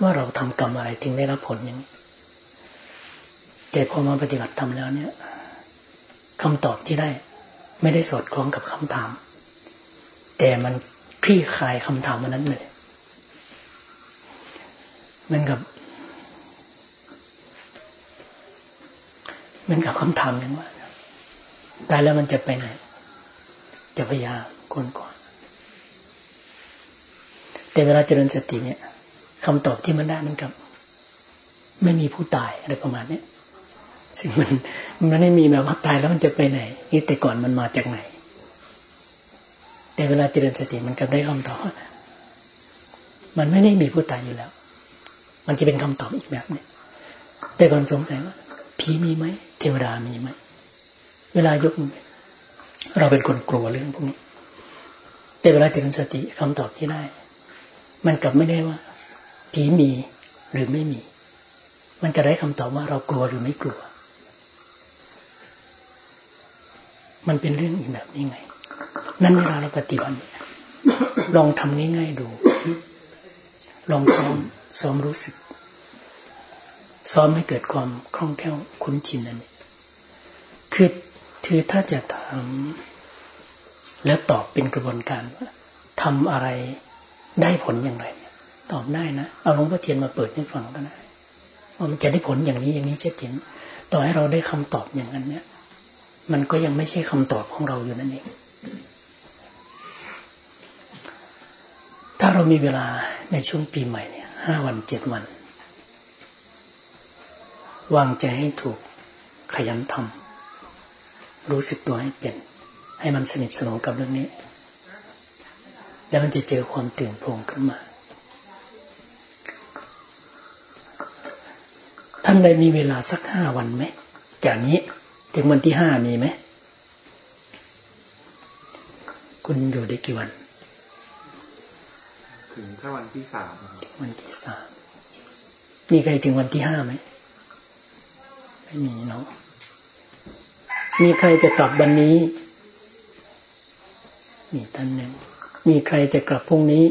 ว่าเราทำกรรมอะไรถึงได้รับผลอย่างนี้แต่พอมาปฏิบัติธรรมแล้วเนี่ยคำตอบที่ได้ ไม่ได้สอดคล้องกับคำถาม แต่มัน คลี่คลายคำถามมันนั้นเลยมันกับมันกับคำถามอย่างว่าตายแล้วมันจะไปไหน จะพยายามคนก่อน แต่เวลาเจริญสติเนี่ยคำตอบที่มันได้มันกับ ไม่มีผู้ตายอะไรประมาณนี้ซึ่งมันมันไม่มีแบบว่าตายแล้วมันจะไปไหนนี่แต่ก่อนมันมาจากไหน แต่เวลาเจริญสติมันกับได้คำตอบมันไม่ได้มีผู้ตายอยู่แล้ว มันจะเป็นคำตอบอีกแบบนี่ยแต่ก่อนสงสัยว่าผีมีไหมเทวดามีไหมเวลายกมือเราเป็นคนกลัวเรื่องพวกนี้ แต่เวลาเจริญสติคำตอบที่ได้ มันกลับไม่ได้ว่า ผีมีหรือไม่มี มันจะได้คำตอบว่าเรากลัวหรือไม่กลัว มันเป็นเรื่องอีกแบบนี้ไง นั่นเวลาเราปฏิบัติลองทำง่ายๆดู ลองซ้อมซ้อมรู้สึก ซ้อมให้เกิดความคล่องแคล่วคุ้นชินนั่นเองคือคือถ้าจะทำแล้วตอบเป็นกระบวนการว่าทำอะไรได้ผลอย่างไร ตอบได้นะเอาหลวงพ่อเทียนมาเปิดให้ฟังก็ได้ว่ามันจะได้ผลอย่างนี้อย่างนี้เช่นต่อให้เราได้คำตอบอย่างนั้นเนี่ย มันก็ยังไม่ใช่คำตอบของเราอยู่นั่นเอง ถ้าเรามีเวลาในช่วงปีใหม่เนี่ยห้าวันเจ็ดวัน วางใจให้ถูกขยันทำรู้สึกตัวให้เป็น ให้มันสนิทสนมกับเรื่องนี้ แล้วมันจะเจอความตื่นโพงขึ้นมาท่านได้มีเวลาสักห้าวันไหมจากนี้ถึงวันที่ห้ามีไหม คุณอยู่ได้กี่วัน ถึงแค่วันที่สามวันที่สามมีใครถึงวันที่ห้าไหมไม่มีเนาะมีใครจะกลับวันนี้ มีท่านหนึ่ง มีใครจะกลับพรุ่งนี้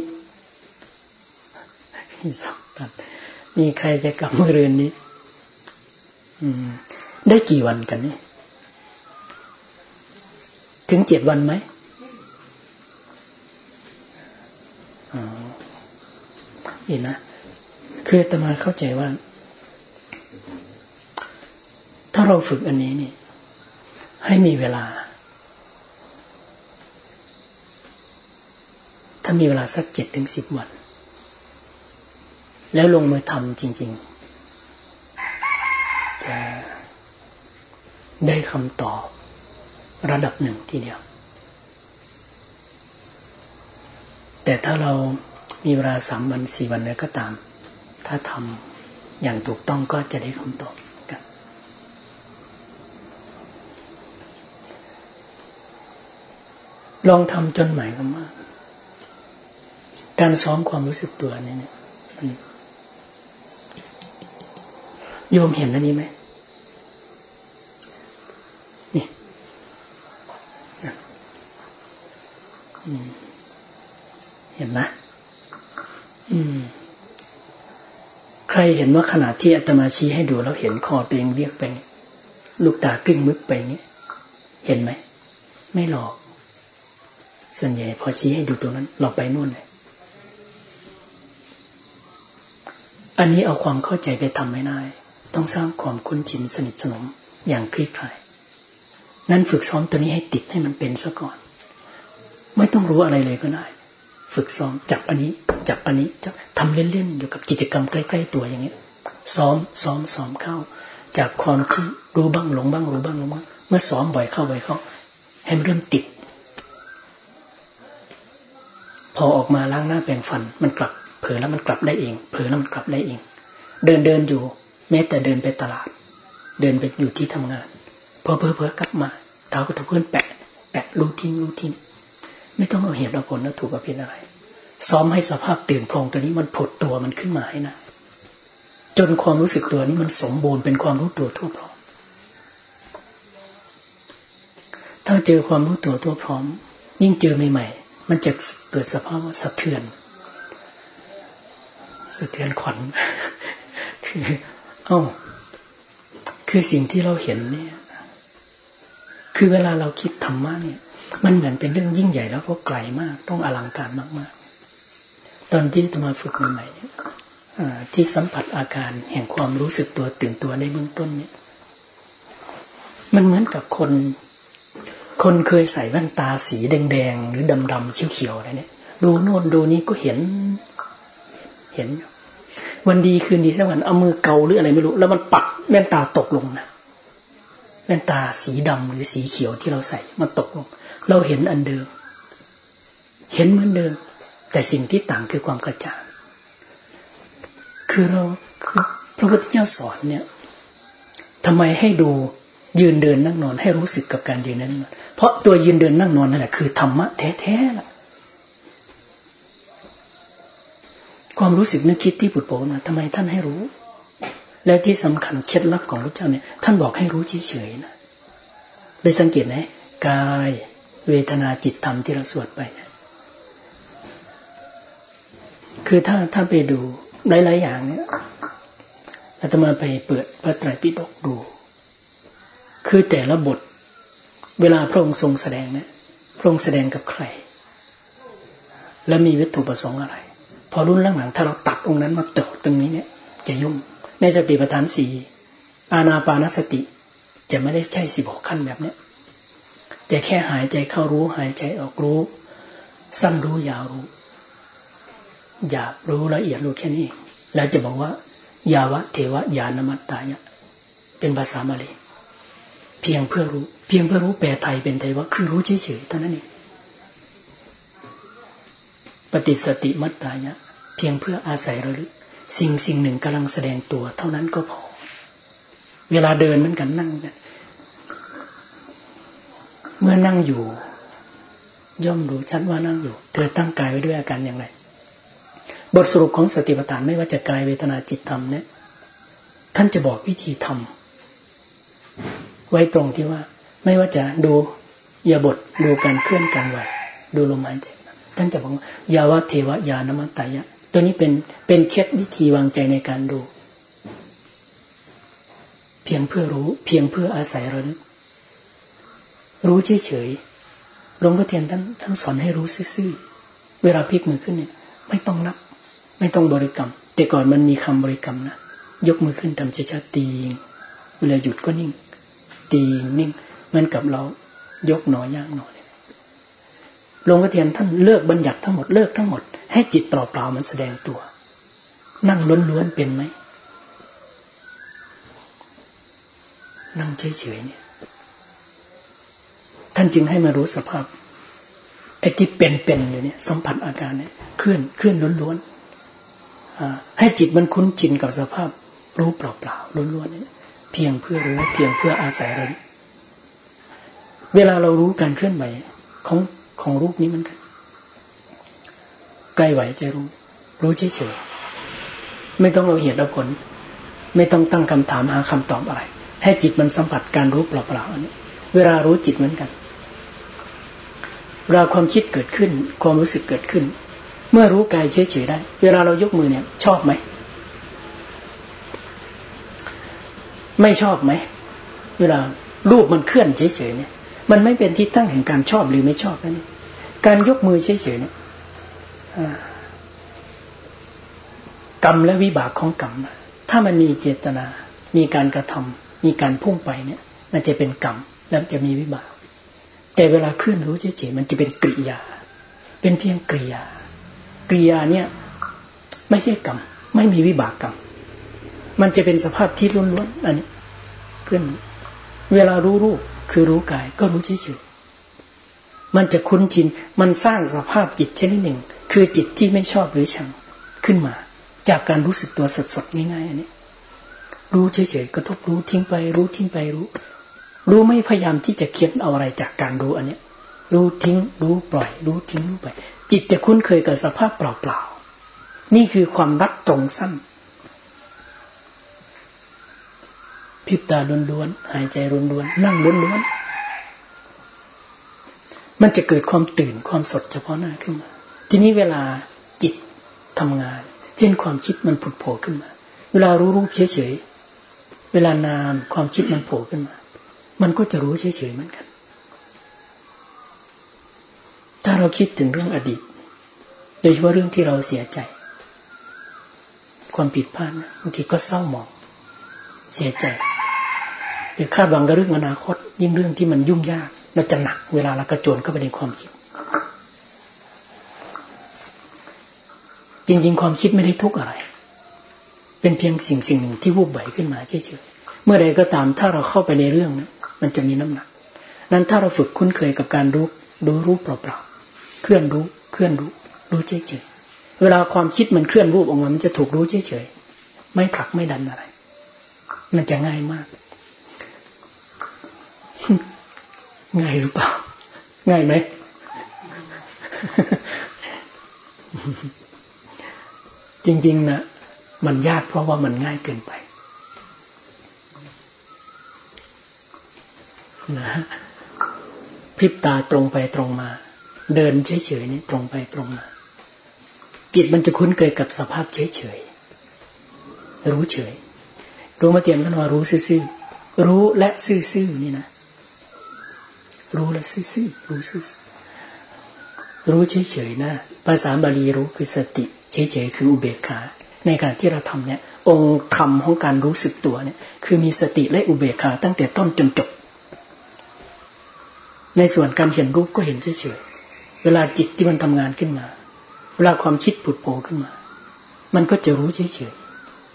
มีสองท่านมีใครจะกลับเมื่อเรือนนี้ อืม ได้กี่วันกันเนี่ยถึงเจ็ดวันไหม อ๋อนี่นะคือตมาเข้าใจว่า ถ้าเราฝึกอันนี้นี่ ให้มีเวลา ถ้ามีเวลาสักเจ็ดถึงสิบวัน แล้วลงมือทำจริง ๆ จะได้คำตอบระดับหนึ่งทีเดียว แต่ถ้าเรามีเวลาสามวันสี่วันแล้วก็ตาม ถ้าทำอย่างถูกต้องก็จะได้คำตอบกันลองทำจนหมายความว่าการซ้อมความรู้สึกตัวนี่เนี่ยโยมเห็นอันนี้ไหมเห็นไหมอืม ใครเห็นว่าขณะที่อาตมาชี้ให้ดูแล้วเห็นคอตัวเองเรียกไปลูกตากลิ้งมึกไปเงี้ยเห็นไหม ไม่หลอก ส่วนใหญ่พอชี้ให้ดูตรงนั้น เราไปนู่นเลยอันนี้เอาความเข้าใจไปทำไม่ได้ ต้องสร้างความคุ้นชินสนิทสนมอย่างคลี่คลายงั้นฝึกซ้อมตัวนี้ให้ติดให้มันเป็นซะก่อน ไม่ต้องรู้อะไรเลยก็ได้ ฝึกซ้อมจับอันนี้ จับอันนี้จะทำเล่นๆอยู่กับกิจกรรมใกล้ๆตัวอย่างเงี้ย ซ้อมซ้อมซ้อมเข้า จากความที่รู้บ้างหลงบ้างรู้บ้างหลงบ้างเมื่อซ้อมบ่อยเข้าบ่อยเข้าให้มันเริ่มติด พอออกมาล้างหน้าแปรงฟันมันกลับ เผลอแล้วมันกลับได้เอง เผลอแล้วมันกลับได้เอง เดินเดินอยู่ แม้แต่เดินไปตลาด เดินไปอยู่ที่ทำงานพอเพอเพอกลับมาเท้าก็ถูกเพื่อนแปะ แปะรูทิ้งรูทิ้ง ไม่ต้องเอาเหตุเอาผลแล้วถูกกับเพียนอะไร ซ้อมให้สภาพตื่นโพรงตัวนี้มันผดตัวมันขึ้นมาให้นะจนความรู้สึกตัวนี้มันสมบูรณ์เป็นความรู้ตัวทั่วพร้อม ถ้าเจอความรู้ตัวทั่วพร้อม ยิ่งเจอใหม่ๆมันจะเกิดสภาพว่าสะเทือนสะเทือนขวัญคือเอ้าคือสิ่งที่เราเห็นเนี่ย คือเวลาเราคิดธรรมะเนี่ย มันเหมือนเป็นเรื่องยิ่งใหญ่แล้วก็ไกลมาก ต้องอลังการมาก ๆ ตอนที่ตมาฝึกใหม่ๆเนี่ยที่สัมผัสอาการแห่งความรู้สึกตัวตื่นตัวในเบื้องต้นเนี่ย มันเหมือนกับคน คนเคยใส่แว่นตาสีแดงๆหรือดำๆเขียวๆอะไรเนี่ยดูโน่นดูนี้ก็เห็น เห็น วันดีคืนดีสักวันเอามือเกาหรืออะไรไม่รู้ แล้วมันปักแว่นตาตกลงนะแว่นตาสีดำหรือสีเขียวที่เราใส่มันตกลง เราเห็นอันเดิม เห็นเหมือนเดิม แต่สิ่งที่ต่างคือความกระจ่าง คือเราคือพระพุทธเจ้าสอนเนี่ยทำไมให้ดูยืนเดินนั่งนอนให้รู้สึกกับการยืนนั้นเพราะตัวยืนเดินนั่งนอนนั่นแหละคือธรรมะแท้ๆล่ะ ความรู้สึกนึกคิดที่ผุดโผล่มาทำไมท่านให้รู้ และที่สำคัญเคล็ดลับของพระเจ้าเนี่ย ท่านบอกให้รู้เฉยๆนะไปสังเกตไหมกาย เวทนาจิตธรรมที่เราสวดไปเนี่ยคือถ้าถ้าไปดูหลายๆอย่างเนี่ยอาตมาไปเปิดพระไตรปิฎกดู คือแต่ละบท เวลาพระองค์ทรงแสดงเนี่ยพระองค์แสดงกับใคร และมีวัตถุประสงค์อะไร พอรุ่นหลังๆถ้าเราตัดองค์นั้นมาเติตรงนี้เนี่ย จะยุ่ง ในสติปัฏฐานสี่อาณาปานสติจะไม่ได้ใช่สิบหกขั้นแบบเนี้ย จะแค่หายใจเข้ารู้หายใจออกรู้ สั้นรู้ยาวรู้ อยากรู้ละเอียดรู้แค่นี้ แล้วจะบอกว่า ยาวะเทวะยานมัตตายะเป็นภาษาบาลีเพียงเพื่อรู้ เพียงเพื่อรู้แปลไทยเป็นไทยว่าคือรู้เฉยๆเท่านั้นเองปฏิสติมัตตายะ เพียงเพื่ออาศัยระลึกสิ่งสิ่งหนึ่งกำลังแสดงตัว เท่านั้นก็พอ เวลาเดินเหมือนกันนั่งกัน เมื่อนั่งอยู่ ย่อมรู้ชัดว่านั่งอยู่ เธอตั้งกายไว้ด้วยอาการอย่างไร บทสรุปของสติปัฏฐานไม่ว่าจะกายเวทนาจิตธรรมเนี่ยท่านจะบอกวิธีทำไว้ตรงที่ว่า ไม่ว่าจะดูอย่าบทดูการเคลื่อนการไหวดูลมหายใจท่านจะบอกยาวะเทวะยานมัตตายะ ตัวนี้เป็นเป็นเคล็ดวิธีวางใจในการดู เพียงเพื่อรู้ เพียงเพื่ออาศัยระลึก รู้เฉยๆหลวงพ่อเทียนท่านท่านสอนให้รู้ซื่อเวลาพลิกมือขึ้นเนี่ย ไม่ต้องนับ ไม่ต้องบริกรรม แต่ก่อนมันมีคำบริกรรมนะยกมือขึ้นทำช้าๆตีเวลาหยุดก็นิ่ง ตีนิ่งเหมือนกับเรายกหนอย่างหนอเนี่ยหลวงพ่อเทียนท่านเลิกบัญญัติทั้งหมดเลิกทั้งหมด ให้จิตเปล่าๆมันแสดงตัว นั่งล้วนๆเป็นไหมนั่งเฉยๆเนี่ย ท่านจึงให้มารู้สภาพไอ้ที่เป็นๆอยู่เนี่ย สัมผัสอาการเนี่ยเคลื่อนเคลื่อนล้วนๆให้จิตมันคุ้นชินกับสภาพ รู้เปล่าๆล้วนๆเพียงเพื่อรู้เพียงเพื่ออาศัยเราเวลาเรารู้การเคลื่อนไหวของของรูปนี้มันกันใกล้ไหวจะรู้ รู้เฉยๆไม่ต้องเอาเหตุเอาผล ไม่ต้องตั้งคำถามหาคำตอบอะไร ให้จิตมันสัมผัสการรู้เปล่าๆอันนี้ เวลารู้จิตเหมือนกัน เวลาความคิดเกิดขึ้น ความรู้สึกเกิดขึ้น เมื่อรู้กายเฉยๆได้ เวลาเรายกมือเนี่ย ชอบไหม ไม่ชอบไหม เวลารูปมันเคลื่อนเฉยๆเนี่ย มันไม่เป็นที่ตั้งแห่งการชอบหรือไม่ชอบนั่นการยกมือเฉยๆเนี่ยกรรมและวิบากของกรรม ถ้ามันมีเจตนา มีการกระทำมีการพุ่งไปเนี่ยมันจะเป็นกรรม แล้วจะมีวิบาก แต่เวลาเคลื่อนรู้เฉยๆมันจะเป็นกริยา เป็นเพียงกริยา กริยาเนี่ย ไม่ใช่กรรม ไม่มีวิบากกรรม มันจะเป็นสภาพที่ล้วนๆอันนี้เพื่อนเวลารู้รูปคือรู้กายก็รู้เฉยๆมันจะคุ้นชิน มันสร้างสภาพจิตชนิดหนึ่ง คือจิตที่ไม่ชอบหรือชังขึ้นมา จากการรู้สึกตัวสดๆง่ายๆอันนี้รู้เฉยๆกระทบรู้ทิ้งไป รู้ทิ้งไปรู้ รู้ไม่พยายามที่จะเคียนเอาอะไรจากการรู้อันเนี้ย รู้ทิ้ง รู้ปล่อย รู้ทิ้งรู้ไปจิตจะคุ้นเคยกับสภาพเปล่าๆนี่คือความรัดตรงสั้นพิบตาล้วนๆหายใจล้วนๆนั่งล้วนๆมันจะเกิดความตื่นความสดเฉพาะหน้าขึ้นมา ทีนี้เวลาจิตทำงาน เช่นความคิดมันผุดโผล่ขึ้นมา เวลารู้รู้เฉยๆเวลานานความคิดมันโผล่ขึ้นมา มันก็จะรู้เฉยๆเหมือนกัน ถ้าเราคิดถึงเรื่องอดีต โดยเฉพาะเรื่องที่เราเสียใจ ความผิดพลาดบางทีก็เศร้าหมอง เสียใจหรือคาดหวังกับเรื่องอนาคต ยิ่งเรื่องที่มันยุ่งยากเราจะหนักเวลาเรากระโจนเข้าไปในความคิด จริง ๆ ความคิดไม่ได้ทุกอะไร เป็นเพียงสิ่งสิ่งหนึ่งที่วูบไหวขึ้นมาเฉยๆเมื่อใดก็ตามถ้าเราเข้าไปในเรื่องนั้น มันจะมีน้ำหนัก นั้นถ้าเราฝึกคุ้นเคยกับการรู้รู้รู้เปล่าๆ เคลื่อนรู้ เคลื่อนรู้ รู้เฉยๆ เวลาความคิดมันเคลื่อนรูปออกมา มันจะถูกรู้เฉยๆ ไม่ผลักไม่ดันอะไร มันจะง่ายมาก ง่ายหรือเปล่า ง่ายไหม จริงๆนะมันยากเพราะว่ามันง่ายเกินไป นะพริบตาตรงไปตรงมา เดินเฉยๆนี่ตรงไปตรงมา จิตมันจะคุ้นเคยกับสภาพเฉยๆรู้เฉยรู้มาเตียนท่านว่ารู้ซื่อๆรู้และซื่อๆนี่นะรู้และซื่อๆรู้ซื่อรู้เฉยๆนะภาษาบาลีรู้คือสติ เฉยๆคืออุเบกขา ในการที่เราทำเนี่ย องค์ธรรมของการรู้สึกตัวเนี่ย คือมีสติและอุเบกขาตั้งแต่ต้นจนจบ ในส่วนการเห็นรูปก็เห็นเฉยๆเวลาจิตที่มันทำงานขึ้นมา เวลาความคิดผุดโผล่ขึ้นมา มันก็จะรู้เฉย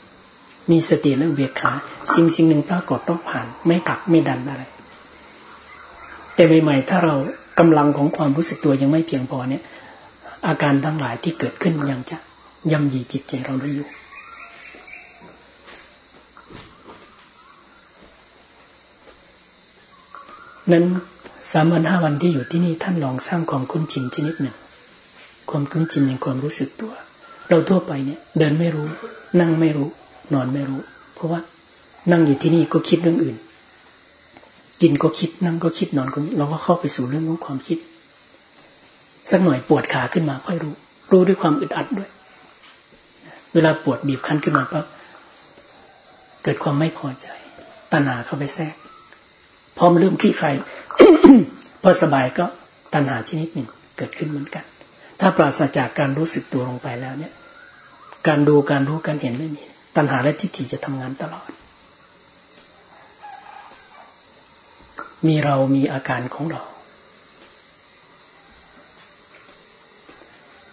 ๆมีสติและอุเบกขาสิ่งสิ่งหนึ่งปรากฏต้องผ่าน ไม่กลักไม่ดันอะไร แต่ใหม่ๆถ้าเรากำลังของความรู้สึกตัวยังไม่เพียงพอเนี่ย อาการทั้งหลายที่เกิดขึ้นยังจะย่ำยีจิตใจเราได้อยู่นั้น สามวันห้าวันที่อยู่ที่นี่ท่านลองสร้างความคุ้นชินชนิดหนึ่ง ความคุ้นชินในความรู้สึกตัว เราทั่วไปเนี่ย เดินไม่รู้ นั่งไม่รู้ นอนไม่รู้ เพราะว่านั่งอยู่ที่นี่ก็คิดเรื่องอื่น กินก็คิดนั่งก็คิดนอนก็คิดเราก็เข้าไปสู่เรื่องของความคิด สักหน่อยปวดขาขึ้นมาค่อยรู้ รู้ด้วยความอึดอัดด้วย เวลาปวดบีบคั้นขึ้นมาปั๊บเกิดความไม่พอใจตัณหาเข้าไปแทรกพร้อมเริ่มขี้ใคร พอสบายก็ตัณหาชนิดหนึ่งเกิดขึ้นเหมือนกัน ถ้าปราศจากการรู้สึกตัวลงไปแล้วเนี่ย การดูการรู้การเห็นไม่มี ตัณหาและทิฏฐิจะทำงานตลอด มีเรามีอาการของเรา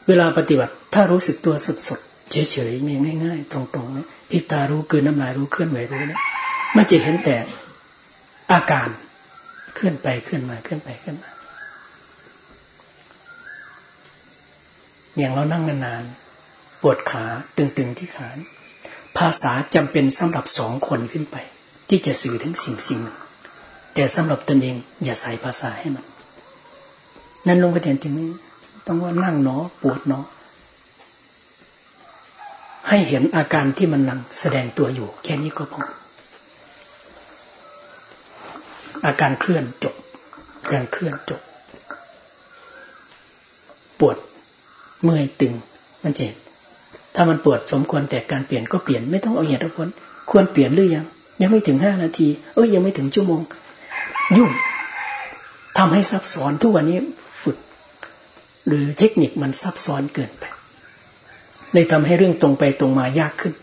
เวลาปฏิบัติถ้ารู้สึกตัวสดๆเฉยๆง่ายๆ ตรงๆนะพิตารู้กืนน้ำลายรู้เคลื่อนไหวรู้เนะมันจะเห็นแต่อาการ เคลื่อนไปเคลื่อนมาเคลื่อนไปเคลื่อนมา อย่างเรานั่งนานๆปวดขาตึงๆที่ขาภาษาจำเป็นสำหรับสองคนขึ้นไป ที่จะสื่อถึงสิ่งสิ่งแต่สำหรับตนเอง อย่าใส่ภาษาให้มัน นั่นลงไปเรียนจึงต้องว่านั่งเนาะปวดเนาะให้เห็นอาการที่มันนั่งแสดงตัวอยู่ แค่นี้ก็พอ อาการเคลื่อนจบการเคลื่อนจบ ปวดเมื่อยตึงมันเจ็บถ้ามันปวดสมควรแต่การเปลี่ยนก็เปลี่ยนไม่ต้องเอาเหตุผลควรเปลี่ยนหรือยัง ยังไม่ถึงห้านาที เอ้ยยังไม่ถึงชั่วโมง ยุ่งทำให้ซับซ้อนทุกวันนี้ฝึก หรือเทคนิคมันซับซ้อนเกินไปเลยทำให้เรื่องตรงไปตรงมายากขึ้น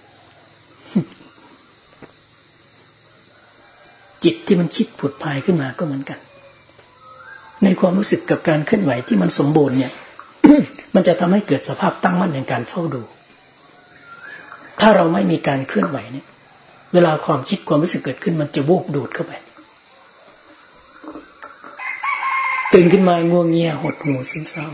จิตที่มันคิดผุดพายขึ้นมาก็เหมือนกัน ในความรู้สึกกับการเคลื่อนไหวที่มันสมบูรณ์เนี่ย มันจะทำให้เกิดสภาพตั้งมั่นในการเฝ้าดู ถ้าเราไม่มีการเคลื่อนไหวเนี่ย เวลาความคิดความรู้สึกเกิดขึ้นมันจะวูบดูดเข้าไป ตื่นขึ้นมาง่วงเงียหดหูซึมเศร้า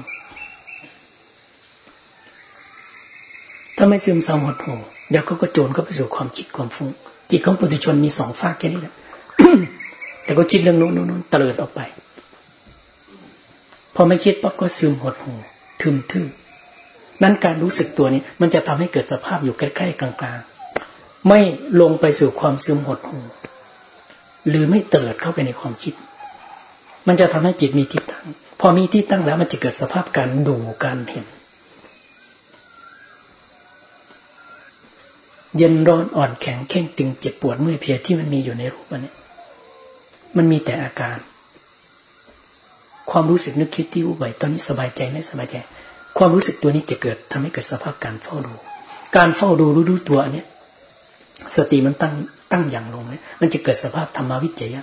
ถ้าไม่ซึมเศร้าหดหูเดี๋ยวก็กระโจนเข้าไปสู่ความคิดความฟุ้งจิตของปุถุชนมีสองฝากแค่นี้แหละ แต่ก็คิดเรื่องนู้นนู้นเตลิดออกไป พอไม่คิดปั๊บก็ซึมหดหูทึมทื่อนั้นการรู้สึกตัวนี้ มันจะทำให้เกิดสภาพอยู่ใกล้ๆกลางๆ ไม่ลงไปสู่ความซึมหดหูหรือไม่เตลิดเข้าไปในความคิด มันจะทำให้จิตมีที่ตั้ง พอมีที่ตั้งแล้วมันจะเกิดสภาพการดูการเห็น เย็นร้อนอ่อนแข็งเข่งตึงเจ็บปวดเมื่อยเพียที่มันมีอยู่ในรูปอันนี้ มันมีแต่อาการ ความรู้สึกนึกคิดที่วูบไหวตอนนี้สบายใจไม่สบายใจ ความรู้สึกตัวนี้จะเกิดทำให้เกิดสภาพการเฝ้าดู การเฝ้าดูรู้รู้ตัวอันนี้สติมันตั้งตั้งอย่างลงเนี่ยมันจะเกิดสภาพธรรมวิจัย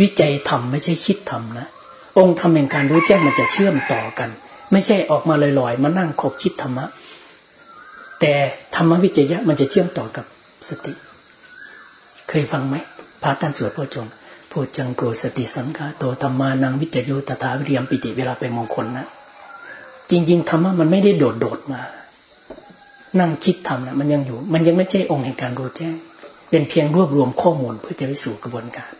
วิจัยธรรมไม่ใช่คิดธรรมนะองค์ธรรมแห่งการรู้แจ้งมันจะเชื่อมต่อกัน ไม่ใช่ออกมาลอยๆมานั่งคบคิดธรรมะ แต่ธรรมวิจัยะมันจะเชื่อมต่อกับสติ เคยฟังไหมพระท่านสวดพระจงูจังโกสติสังฆาโตธรรมานังวิจโยตถาวิริยมปิติเวลาไปมงคลนะจริง ๆธรรมะมันไม่ได้โดดโดดมา นั่งคิดทำนะมันยังอยู่ มันยังไม่ใช่องค์แห่งการรู้แจ้ง เป็นเพียงรวบรวมข้อมูลเพื่อจะไปสู่กระบวนการ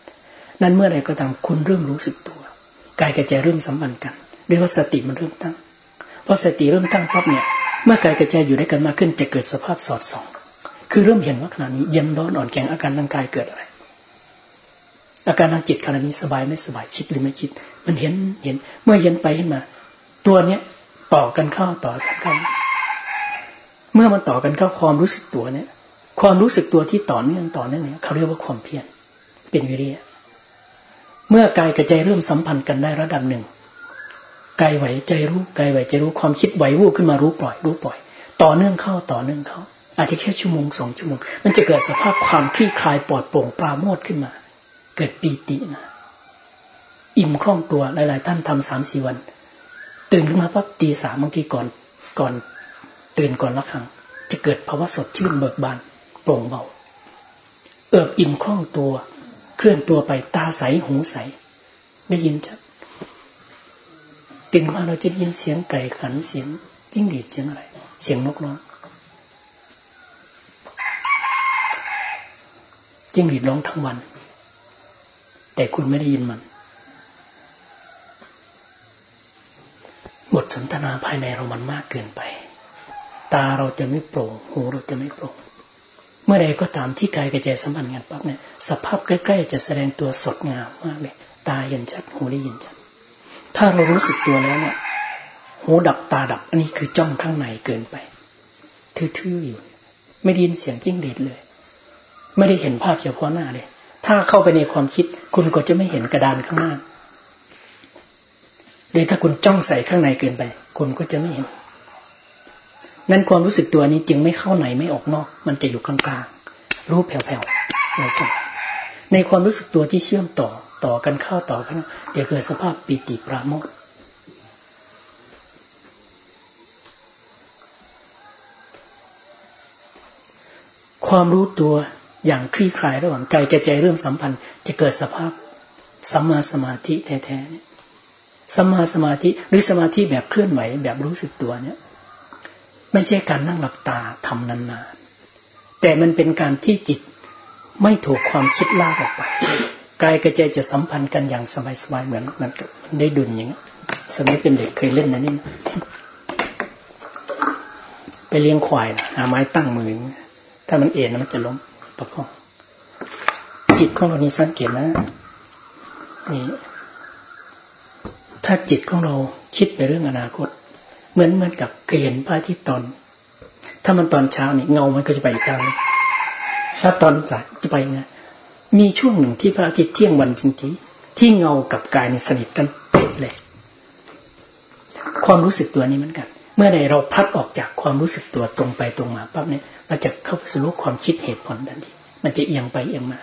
นั้นเมื่อไรก็ตามคุณเริ่มรู้สึกตัวกายกับใจเริ่มสัมพันธ์กันด้วยว่าสติมันเริ่มตั้งพอสติเริ่มตั้งปั๊บเนี่ยเมื่อกายกับใจอยู่ด้วยกันมากขึ้นจะเกิดสภาพสอดส่อง คือเริ่มเห็นว่าขณะนี้เย็นร้อนอ่อนแข็งอาการทางกายเกิดอะไร อาการทางจิตขณะนี้สบายไม่สบายคิดหรือไม่คิด มันเห็นเห็น เมื่อเห็นไปเห็นมา ตัวเนี้ยต่อกันเข้าต่อกันเข้าเมื่อมันต่อกันเข้าความรู้สึกตัวเนี่ย ความรู้สึกตัวที่ต่อเนื่องต่อเนื่องเนี่ยเขาเรียกว่าความเพียรเป็นวิริยะเมื่อกายกับใจเริ่มสัมพันธ์กันได้ระดับหนึ่งกายไหวใจรู้กายไหวใจรู้ความคิดไหววูบขึ้นมารู้ปล่อย รู้ปล่อย ต่อเนื่องเข้าต่อเนื่องเข้า อาจจะแค่ชั่วโมงสองชั่วโมง มันจะเกิดสภาพความคลี่คลายปลอดโปร่งปราโมทขึ้นมา เกิดปีตินะอิ่มคล่องตัวหลาย ๆ ท่านทำสามสี่วัน ตื่นขึ้นมาปั๊บตีสามบางทีก่อนก่อน ตื่นก่อนละครั้งจะเกิดภาวะสดชื่นเบิกบานโปร่งเบา เอิบอิ่มคล่องตัว เคลื่อนตัวไปตาใสหูใส ได้ยินชัดตื่นมาเราจะได้ยินเสียงไก่ขันเสียงจิ้งหรีดเสียงอะไร เสียงนกร้องจิ้งหรีดร้องทั้งวัน แต่คุณไม่ได้ยินมัน บทสนทนาภายในเรามันมากเกินไป ตาเราจะไม่โปร่ง หูเราจะไม่โปร่ง เมื่อใดก็ตามที่กายกับใจสัมพันธ์กันปั๊บเนี่ย สภาพใกล้ๆจะแสดงตัวสดงามมากเลย ตาเห็นชัด หูได้ยินชัด ถ้าเรารู้สึกตัวแล้วเนี่ย หูดับตาดับ อันนี้คือจ้องข้างในเกินไป ทื่อๆอยู่ ไม่ได้ยินเสียงจิ้งหรีดเลย ไม่ได้เห็นภาพเฉพาะหน้าเลย ถ้าเข้าไปในความคิด คุณก็จะไม่เห็นกระดานข้างหน้าหรือถ้าคุณจ้องใส่ข้างในเกินไป คุณก็จะไม่เห็น นั้นความรู้สึกตัวนี้จึงไม่เข้าไหนไม่ออกนอก มันจะอยู่กลางๆรู้แผ่วๆในสมในความรู้สึกตัวที่เชื่อมต่อต่อกันเข้าต่อกันจะเกิดสภาพปีติปราโมทความรู้ตัว อย่างคลี่คลายระหว่างกายกับใจเริ่มสัมพันธ์ จะเกิดสภาพสัมมาสมาธิแท้ๆสัมมาสมาธิหรือสมาธิแบบเคลื่อนไหวแบบรู้สึกตัวเนี่ย ไม่ใช่การนั่งหลับตาทำนานๆ แต่มันเป็นการที่จิตไม่ถูกความคิดลากออกไปกายกับใจจะสัมพันธ์กันอย่างสบายๆเหมือนมันได้ดุลอย่างนี้สมัยเป็นเด็กเคยเล่นนะนี่ไปเลี้ยงควายนะหาไม้ตั้งมือ ถ้ามันเอ็นมันจะล้ม ประคองจิตของเรานี่สังเกตนะนี่ถ้าจิตของเราคิดไปเรื่องอนาคต เหมือนเหมือนกับเห็นพระอาทิตย์ตอน ถ้ามันตอนเช้านี่เงามันก็จะไปอีกทางถ้าตอนสายจะไปไงมีช่วงหนึ่งที่พระอาทิตย์เที่ยงวันจริงๆที่เงากับกายในสนิทกันเป๊ะเลย ความรู้สึกตัวนี้เหมือนกัน เมื่อใดเราพัดออกจากความรู้สึกตัวตรงไปตรงมาปั๊บเนี่ย เราจะเข้าไปสู่ความคิดเหตุผลทันทีมันจะเอียงไปเอียงมา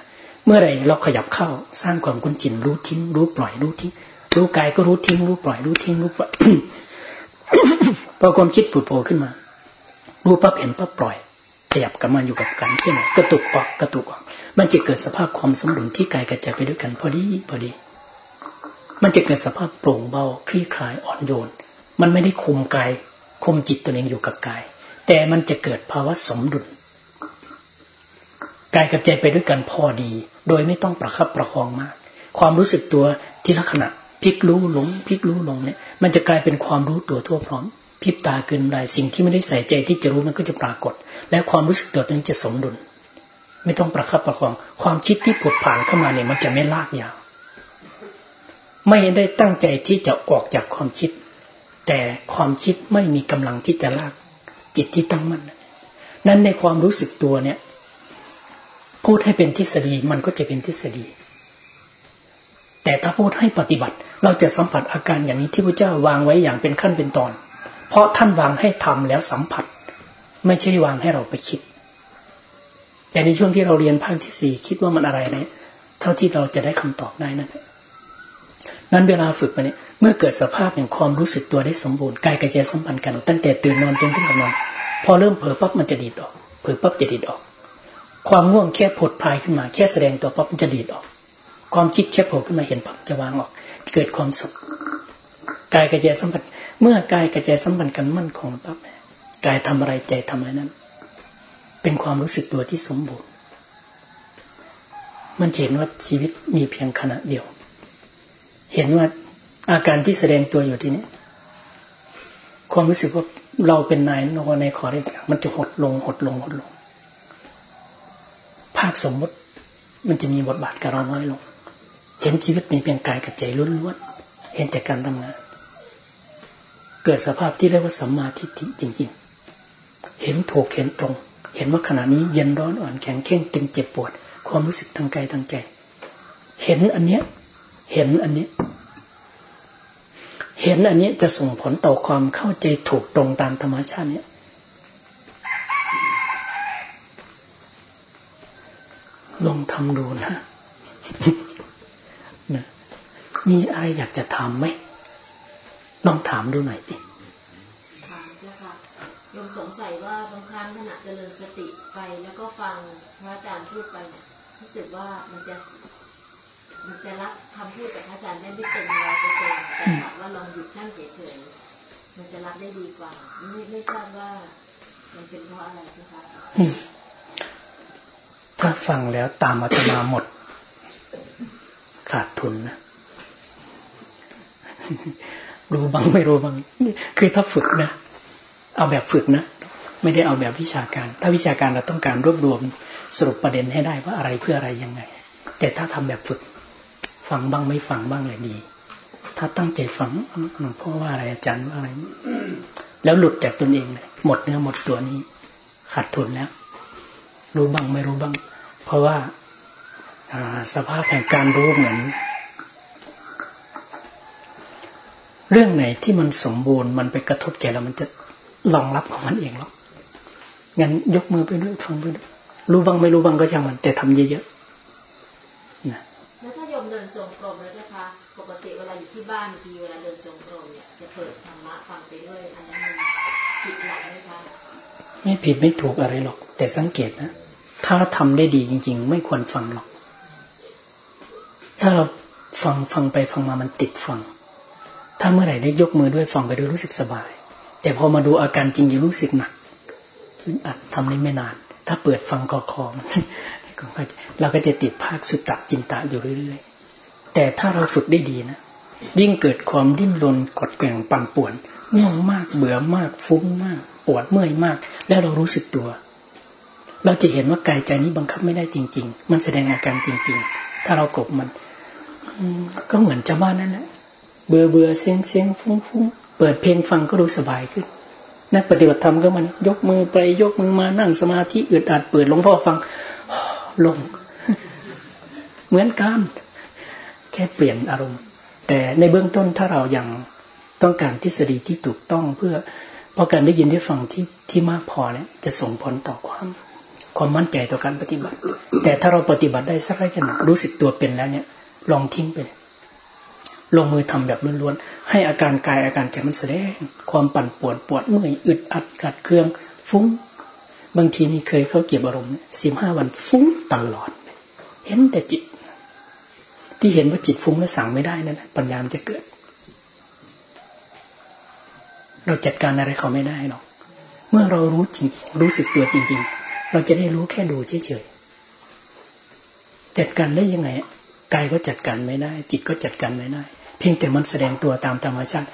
เมื่อไรเราขยับเข้าสร้างความคุ้นจินรู้ทิ้ง รู้ปล่อยรู้ทิ้ง รู้กายก็รู้ทิ้ง รู้ปล่อยรู้ทิ้งรู้ปล่อยพอความคิดผุดโผล่ขึ้นมา รู้ปั๊บเห็นปั๊บปล่อย ขยับกลับมาอยู่กับการที่ไหนกระตุกออกกระตุกออก มันจะเกิดสภาพความสมดุลที่กายกระจายไปด้วยกันพอดีพอดี มันจะเกิดสภาพโปร่งเบาคลี่คลายอ่อนโยน มันไม่ได้คุมกายคุมจิตตัวเองอยู่กับกาย แต่มันจะเกิดภาวะสมดุลกายกับใจไปด้วยกันพอดี โดยไม่ต้องประคับประคองมาก ความรู้สึกตัวที่ลักษณะพลิกรู้หลงพลิกรู้หลงเนี่ยมันจะกลายเป็นความรู้ตัวทั่วพร้อมพิบตาเกินได้สิ่งที่ไม่ได้ใส่ใจที่จะรู้มันก็จะปรากฏ และความรู้สึกตัวตรงนี้จะสมดุล ไม่ต้องประคับประคอง ความคิดที่ผุดผ่านเข้ามาเนี่ยมันจะไม่ลากยาว ไม่ได้ตั้งใจที่จะออกจากความคิด แต่ความคิดไม่มีกำลังที่จะลาก จิตที่ตั้งมั่นนั้นในความรู้สึกตัวเนี่ย พูดให้เป็นทฤษฎีมันก็จะเป็นทฤษฎี แต่ถ้าพูดให้ปฏิบัติ เราจะสัมผัสอาการอย่างนี้ที่พระเจ้าวางไว้อย่างเป็นขั้นเป็นตอน เพราะท่านวางให้ทำแล้วสัมผัส ไม่ใช่วางให้เราไปคิด แต่ในช่วงที่เราเรียนภาคที่สี่คิดว่ามันอะไรเนี่ยเท่าที่เราจะได้คำตอบได้นั่นนั้นเวลาฝึกมาเนี่ย เมื่อเกิดสภาพแห่งความรู้สึกตัวได้สมบูรณ์กายกับใจสัมพันธ์กัน ตั้งแต่ตื่นนอนจนถึงกับนอนพอเริ่มเผลอปั๊บมันจะดีดออกเผลอปั๊บจะดีดออก ความง่วงแค่ผดพลายขึ้นมา แค่แสดงตัวปั๊บมันจะดีดออก ความคิดแค่โผล่ขึ้นมาเห็นปั๊บจะวางออก เกิดความสุขกายกระใจสัมผัสเมื่อกายกระใจสัมพันธ์กันมั่นคงปั๊บกายทำอะไรใจทำอะไรนั้น เป็นความรู้สึกตัวที่สมบูรณ์ มันเห็นว่าชีวิตมีเพียงขณะเดียว เห็นว่า อาการที่แสดงตัวอยู่ที่นี้ความรู้สึกว่าเราเป็นนายนกในขอได้มันจะหดลงหดลงหดลง ภาคสมมติมันจะมีบทบาทกับเราน้อยลง เห็นชีวิตมีเพียงกายกับใจล้วนๆเห็นแต่การทำงาน เกิดสภาพที่เรียกว่าสัมมาทิฏฐิจริง ๆ เห็นถูกเห็นตรง เห็นว่าขณะนี้เย็นร้อนอ่อนแข็งเข่งตึงเจ็บปวด ความรู้สึกทางกายทางใจ เห็นอันเนี้ย เห็นอันเนี้ย เห็นอันนี้จะส่งผลต่อความเข้าใจถูกตรงตามธรรมชาติเนี้ยลองทำดูนะนะ มีอะไรอยากจะถามไหมลองถามดูหน่อยสิถามเจ้าค่ะยมสงสัยว่าบางครั้งขณะเจริญสติไปแล้วก็ฟังพระอาจารย์พูดไปเนี่ยรู้สึกว่ามันจะ มันจะรับคำพูดจากพระอาจารย์ได้ไม่เต็มร้อยเปอร์เซ็นต์แต่ถามว่าลองหยุดนั่งเฉยๆมันจะรับได้ดีกว่า ไม่ไม่ทราบว่า มันเป็นเพราะอะไรเจ้าค่ะถ้าฟังแล้วตามอาตมาหมด ขาดทุนนะรู้บ้างไม่รู้บ้างคือถ้าฝึกนะ เอาแบบฝึกนะ ไม่ได้เอาแบบวิชาการ ถ้าวิชาการเราต้องการรวบรวมสรุปประเด็นให้ได้ว่าอะไรเพื่ออะไรยังไง แต่ถ้าทำแบบฝึก ฟังบ้างไม่ฟังบ้างเลยดี ถ้าตั้งใจฟังหลวงพ่อว่าอะไรอาจารย์ว่าอะไร แล้วหลุดจากตนเองเลยหมดเนื้อหมดตัวนี้ ขาดทุนแล้ว รู้บ้างไม่รู้บ้าง เพราะว่าสภาพแห่งการรู้เหมือน เรื่องไหนที่มันสมบูรณ์มันไปกระทบใจแล้วมันจะรองรับของมันเองหรอกงั้นยกมือไปด้วยฟังไปด้วยรู้บ้างไม่รู้บ้างก็ช่างมัน แต่ทำเยอะๆ ไม่ผิดไม่ถูกอะไรหรอก แต่สังเกตนะ ถ้าทำได้ดีจริง ๆ ไม่ควรฟังหรอก ถ้าเราฟังฟังไปฟังมามันติดฟัง ถ้าเมื่อไหร่ได้ยกมือด้วยฟังไปด้วยรู้สึกสบาย แต่พอมาดูอาการจริงจะรู้สึกหนักอัดทำได้ไม่นาน ถ้าเปิดฟังกอคอมันเราก็จะติดภาคสุตตะจินตะอยู่เรื่อยๆ แต่ถ้าเราฝึกได้ดีนะ ยิ่งเกิดความดิ้นรนกดแกว่งปั่นป่วนง่วงมากเบื่อมากฟุ้งมาก ปวดเมื่อยมาก แล้วเรารู้สึกตัว เราจะเห็นว่ากายใจนี้บังคับไม่ได้จริง ๆ มันแสดงอาการจริง ๆ ถ้าเรากลบมันก็เหมือนชาวบ้านนั่นแหละเบื่อเบื่อเสียงเสียงฟุ้งฟุ้งเปิดเพลงฟังก็รู้สบายขึ้น นักปฏิบัติธรรมก็มันยกมือไปยกมือมานั่งสมาธิอึดอัดเปิดหลวงพ่อฟังลง เหมือนกันแค่เปลี่ยนอารมณ์ แต่ในเบื้องต้นถ้าเรายังต้องการทฤษฎีที่ถูกต้องเพื่อ เพราะการได้ยินได้ฟังที่ที่มากพอเนี่ยจะส่งผลต่อความ ความมั่นใจต่อการปฏิบัติ แต่ถ้าเราปฏิบัติได้สักระยะหนึ่งรู้สึกตัวเป็นแล้วเนี่ย ลองทิ้งไปลงมือทำแบบล้วนๆ ให้อาการกายอาการใจมันแสดง ความปั่นปวดปวดเมื่อยอึดอัดกัดเครื่อง ฟุ้ง บางทีนี่เคยเข้าเก็บอารมณ์สิบห้าวันฟุ้งตลอด เห็นแต่จิต ที่เห็นว่าจิตฟุ้งแล้วสั่งไม่ได้นั่นปัญญามจะเกิด เราจัดการอะไรเขาไม่ได้หรอก เมื่อเรารู้จริงรู้สึกตัวจริง ๆ เราจะได้รู้แค่ดูเฉยๆจัดการได้ยังไงกายก็จัดการไม่ได้ จิตก็จัดการไม่ได้ เพียงแต่มันแสดงตัวตามธรรมชาติ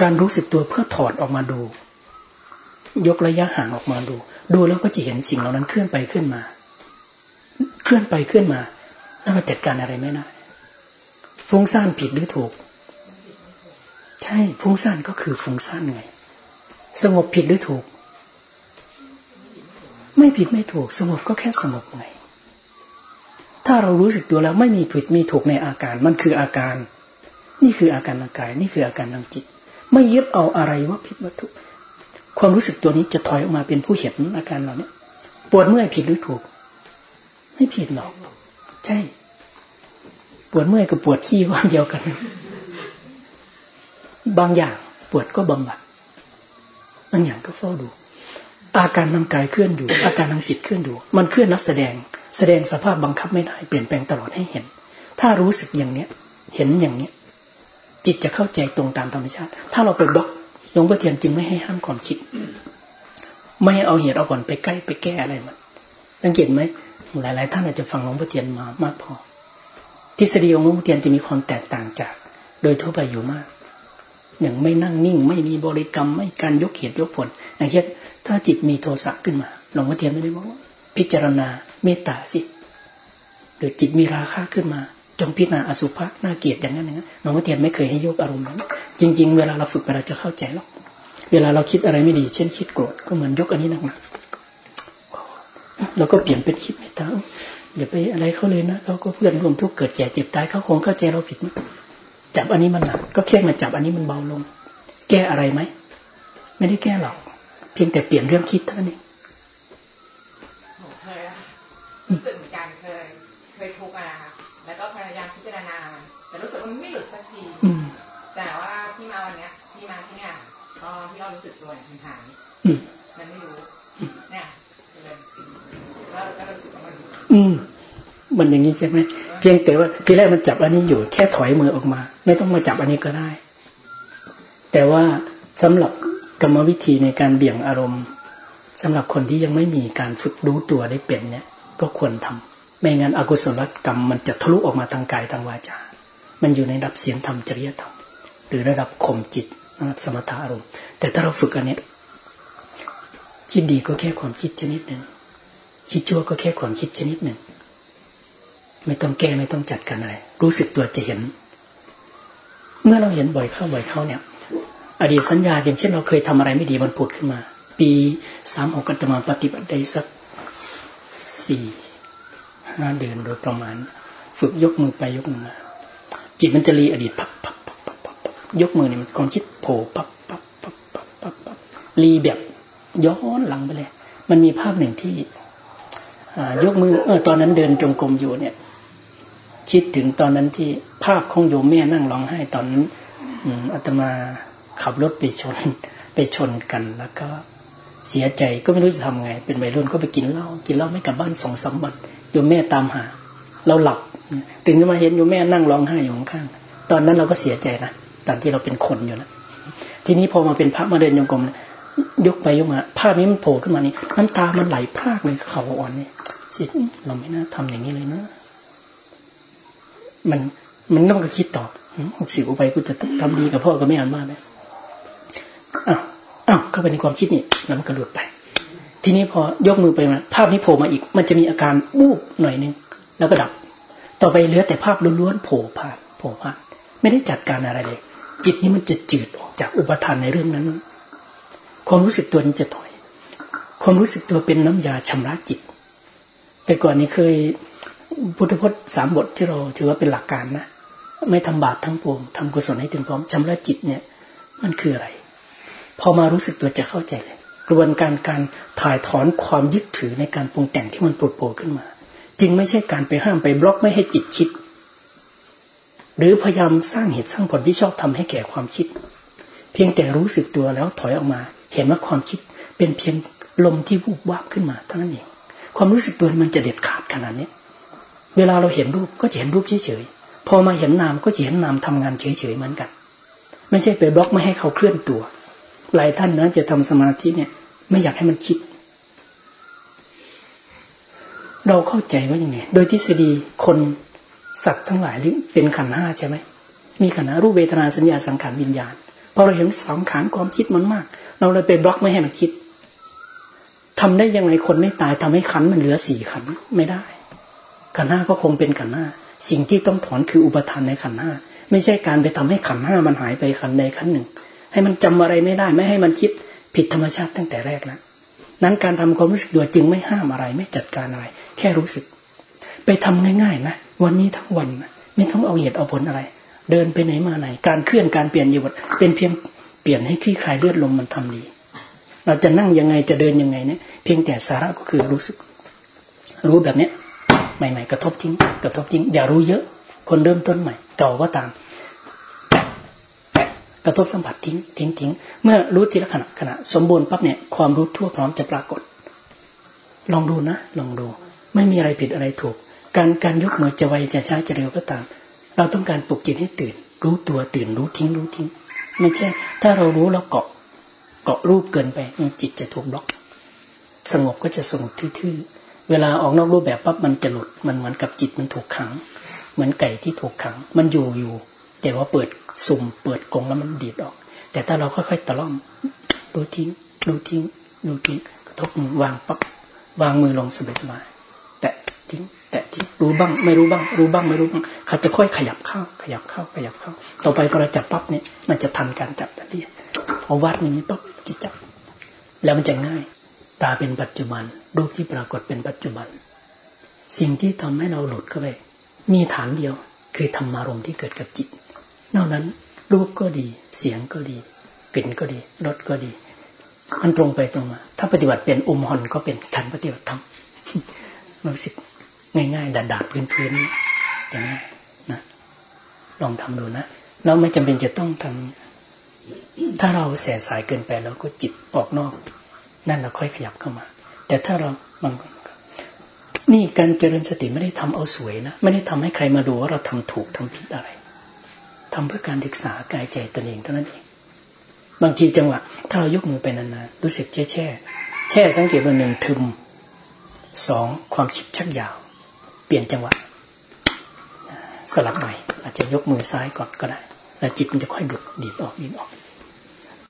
การรู้สึกตัวเพื่อถอดออกมาดู ยกระยะห่างออกมาดู ดูแล้วก็จะเห็นสิ่งเหล่านั้นเคลื่อนไปขึ้นมา เคลื่อนไปขึ้นมาแล้วมาจัดการอะไรไม่ได้ฟุ้งซ่านผิดหรือถูก ใช่ฟุ้งซ่านก็คือฟุ้งซ่านไง สงบผิดหรือถูก ไม่ผิดไม่ถูก สงบก็แค่สงบไง ถ้าเรารู้สึกตัวแล้วไม่มีผิดมีถูกในอาการ มันคืออาการ นี่คืออาการทางกาย นี่คืออาการทางจิต ไม่ยึดเอาอะไรว่าผิดว่าถูก ความรู้สึกตัวนี้จะถอยออกมาเป็นผู้เห็นอาการเราเนี่ยปวดเมื่อยผิดหรือถูก ไม่ผิดหรอก ใช่ ปวดเมื่อยกับปวดขี้ว่าเดียวกัน บางอย่างปวดก็บำบัด บางอย่างก็เฝ้าดู อาการทางกายเคลื่อนอยู่ อาการทางจิตเคลื่อนอยู่ มันเคลื่อนนักแสดง แสดงสภาพบังคับไม่ได้ เปลี่ยนแปลงตลอดให้เห็น ถ้ารู้สึกอย่างเนี้ย เห็นอย่างเนี้ย จิตจะเข้าใจตรงตามธรรมชาติ ถ้าเราไปบล็อกหลวงพ่อเทียนจึงไม่ให้ห้ามความคิด ไม่ให้เอาเหตุเอาผลไปใกล้ไปแก้อะไรมันสังเกตไหมหลาย ๆ ท่านอาจจะฟังหลวงพ่อเทียนมามากพอ ทฤษฎีของหลวงพ่อเทียนจะมีความแตกต่างจาก โดยทั่วไปอยู่มาก อย่างไม่นั่งนิ่ง ไม่มีบริกรรมไม่การยกเหตุยกผลอย่างเช่นถ้าจิตมีโทสะขึ้นมาหลวงพ่อเทียนไม่ได้บอกว่าพิจารณาเมตตาสิหรือจิตมีราคะขึ้นมา จงพิจารณาอสุภะน่าเกลียดอย่างนั้นอย่างนั้นหลวงพ่อเทียนไม่เคยให้ยกอารมณ์นั้นจริง ๆ เวลาเราฝึกไปเราจะเข้าใจหรอกเวลาเราคิดอะไรไม่ดี เช่นคิดโกรธก็เหมือนยกอันนี้หนักๆเราก็เปลี่ยนเป็นคิดเมตตาอย่าไปอะไรเขาเลยนะเขาก็เพื่อนร่วมทุกข์เกิดแก่เจ็บตายเขาคงเข้าใจเราผิด จับอันนี้มันหนักก็แค่มาจับอันนี้มันเบาลง แก้อะไรไหมไม่ได้แก้หรอกเพียงแต่เปลี่ยนเรื่องคิดเท่านั้นเองรู้สึกเหมือนกันเคยเคยทุกข์นะคะแล้วก็พยายามพิจารณาแต่รู้สึกว่ามันไม่หลุดสักทีแต่ว่าที่มาวันเนี้ยที่มาที่เนี่ยก็ที่เรารู้สึกตัวมันหายมันไม่รู้เนี่ยเลยแล้วก็รู้สึกว่ามันอืมมันอย่างนี้ใช่ไหม เพียงแต่ว่าทีแรกมันจับอันนี้อยู่ แค่ถอยมือออกมา ไม่ต้องมาจับอันนี้ก็ได้ แต่ว่าสำหรับกรรมวิธีในการเบี่ยงอารมณ์สำหรับคนที่ยังไม่มีการฝึกรู้ตัวได้เป็นเนี่ย ก็ควรทำไม่งั้นอกุศลกรรมมันจะทะลุออกมาทางกายทางวาจา มันอยู่ในระดับเสียงธรรมจริยธรรม หรือระดับข่มจิตสมถะอารมณ์ แต่ถ้าเราฝึกอันนี้คิดดีก็แค่ความคิดชนิดหนึ่งคิดชั่วก็แค่ความคิดชนิดหนึ่ง ไม่ต้องแก้ไม่ต้องจัดการอะไร รู้สึกตัวจะเห็น เมื่อเราเห็นบ่อยเข้าบ่อยเข้าเนี่ย อดีตสัญญาอย่างเช่นเราเคยทำอะไรไม่ดีมันผุดขึ้นมา ปีสามหกกันตมาปฏิบัติได้สักสี่ห้าเดือนโดยประมาณ ฝึกยกมือไปยกมือมาจิตมันจะรีอดีตพับพับพับพับพับยกมือเนี่ยมันความคิดโผล่พับพับพับพับพับพับรีแบบย้อนหลังไปเลย มันมีภาพหนึ่งที่ยกมือเออตอนนั้นเดินจงกรมอยู่เนี่ย คิดถึงตอนนั้นที่ภาพของโยมแม่นั่งร้องไห้ตอนนั้นอาตมาขับรถไปชน ไปชนกันแล้วก็เสียใจก็ไม่รู้จะทำไง เป็นวัยรุ่นก็ไปกินเหล้ากินเหล้าไม่กลับบ้านสองสามวันโยมแม่ตามหา เราหลับตื่นขึ้นมาเห็นโยมแม่นั่งร้องไห้อยู่ข้างตอนนั้นเราก็เสียใจนะตอนที่เราเป็นคนอยู่นะทีนี้พอมาเป็นพระมาเดินโยกมยกไปยกมาภาพนี้มันโผล่ขึ้นมานี่น้ำตามันไหลพรากเลยเขาอ่อนนี่สิเราไม่น่าทำอย่างนี้เลยนะ มันมันต้องก็คิดต่อสิวไปกูจะทำดีกับพ่อกับแม่อันมากไหมอ้าวอ้าวเข้าไปในความคิดนี่แล้วมันก็หลุดไป ทีนี้พอยกมือไปมาภาพนี้โผล่มาอีก มันจะมีอาการบูบหน่อยนึง แล้วก็ดับ ต่อไปเหลือแต่ภาพล้วนๆโผล่ผ่านโผล่ผ่าน ไม่ได้จัดการอะไรเลย จิตนี้มันจะจืดออกจากอุปทานในเรื่องนั้น ความรู้สึกตัวนี้จะถอย ความรู้สึกตัวเป็นน้ำยาชำระจิต แต่ก่อนนี้เคย พุทธพจน์สามบทที่เราถือว่าเป็นหลักการนะไม่ทำบาปทั้งปวงทำกุศลให้ถึงพร้อมชำระจิตเนี่ย มันคืออะไร พอมารู้สึกตัวจะเข้าใจเลย กระบวนการการถ่ายถอนความยึดถือในการปรุงแต่งที่มันปวดโผล่ขึ้นมา จึงไม่ใช่การไปห้ามไปบล็อกไม่ให้จิตคิด หรือพยายามสร้างเหตุสร้างผลที่ชอบทำให้แก่ความคิด เพียงแต่รู้สึกตัวแล้วถอยออกมา เห็นว่าความคิดเป็นเพียงลมที่วูบวาบขึ้นมาเท่านั้นเองความรู้สึกตัวมันจะเด็ดขาดขนาดนี้ เวลาเราเห็นรูปก็จะเห็นรูปเฉยๆ พอมาเห็นนามก็จะเห็นนามทำงานเฉยๆเหมือนกัน ไม่ใช่ไปบล็อกไม่ให้เขาเคลื่อนตัว หลายท่านนะจะทำสมาธิเนี่ย ไม่อยากให้มันคิด เราเข้าใจว่ายังไง โดยทฤษฎีคนสัตว์ทั้งหลายเป็นขันห้าใช่ไหม มีขันห้ารูปเวทนาสัญญาสังขารวิญญาณ พอเราเห็นสังขารความคิดมันมาก เราเลยไปบล็อกไม่ให้มันคิดทำได้ยังไงคนไม่ตายทำให้ขันมันเหลือสี่ขันไม่ได้ ขันห้าก็คงเป็นขันห้าสิ่งที่ต้องถอนคืออุปทานในขันห้าไม่ใช่การไปทำให้ขันห้ามันหายไปขันใดขันหนึ่ง ให้มันจำอะไรไม่ได้ไม่ให้มันคิดผิดธรรมชาติตั้งแต่แรกแล้วนั้นการทำความรู้สึกตัวจึงไม่ห้ามอะไร ไม่จัดการอะไร แค่รู้สึก ไปทำง่าย ๆ นะ วันนี้ทั้งวันนะไม่ต้องเอาเหตุเอาผลอะไร เดินไปไหนมาไหน การเคลื่อนการเปลี่ยนอยู่เป็นเพียงเปลี่ยนให้คลี่คลายเลือดลมมันทำดี เราจะนั่งยังไงจะเดินยังไงเนี่ยเพียงแต่สาระก็คือรู้สึก รู้แบบเนี้ย ใหม่ๆ กระทบทิ้ง กระทบทิ้ง อย่ารู้เยอะ คนเริ่มต้นใหม่ เก่าก็ตาม กระทบสัมผัสทิ้ง ทิ้งทิ้ง เมื่อรู้ทีละขณะขณะ สมบูรณ์ปั๊บเนี่ยความรู้ทั่วพร้อมจะปรากฏ ลองดูนะ ลองดู ไม่มีอะไรผิดอะไรถูก การการยกมือจะไวจะช้าจะเร็วก็ตาม เราต้องการปลุกจิตให้ตื่น รู้ตัวตื่นรู้ทิ้งรู้ทิ้ง ไม่ใช่ ถ้าเรารู้แล้วเกาะ เกาะรูปเกินไปจิตจะถูกบล็อก สงบก็จะสงบทื่อๆ เวลาออกนอกรูปแบบปั๊บมันจะหลุดมันเหมือนกับจิตมันถูกขัง เหมือนไก่ที่ถูกขัง มันอยู่อยู่ แต่ว่าเปิดสุ่มเปิดกรงแล้วมันดีดออก แต่ถ้าเราค่อยๆตะล่อมดูทิ้งดูทิ้งดูทิ้งกระทบมือวางปั๊บวางมือลงสบายๆแตะทิ้งแตะทิ้งรู้บ้าง ไม่รู้บ้าง รู้บ้างไม่รู้บ้างเขาจะค่อยขยับเข้า ขยับเข้าขยับเข้า ต่อไปพอเราจับปั๊บเนี่ยมันจะทันการจับทันทีพอวัดอย่างนี้ปั๊บจะจับ แล้วมันจะง่าย ตาเป็นปัจจุบัน รูปที่ปรากฏเป็นปัจจุบัน สิ่งที่ทำให้เราหลุดเข้าไป มีฐานเดียวคือธรรมารมที่เกิดกับจิต นอกนั้นรูปก็ดี เสียงก็ดี กลิ่นก็ดีรสก็ดี มันตรงไปตรงมา ถ้าปฏิบัติเป็นอมหอนก็เป็นการปฏิบัติธรรมรู้สึกง่ายๆดาดๆพื้นๆอย่างนี้นะลองทำดูนะเราไม่จำเป็นจะต้องทำถ้าเราแสสายเกินไปแล้วก็จิตออกนอก นั่นเราค่อยขยับเข้ามา แต่ถ้าเราบางนี่การเจริญสติไม่ได้ทำเอาสวยนะ ไม่ได้ทำให้ใครมาดูว่าเราทำถูกทำผิดอะไรทำเพื่อการศึกษากายใจตนเองเท่านั้นเองบางทีจังหวะถ้าเรายกมือไปนานๆรู้สึกแช่แช่แช่สังเกตว่าหนึ่งทึมสองความคิดชักยาว เปลี่ยนจังหวะ สลับใหม่อาจจะยกมือซ้ายก่อนก็ได้แล้วจิตมันจะค่อยดุดดีดออกดีดออก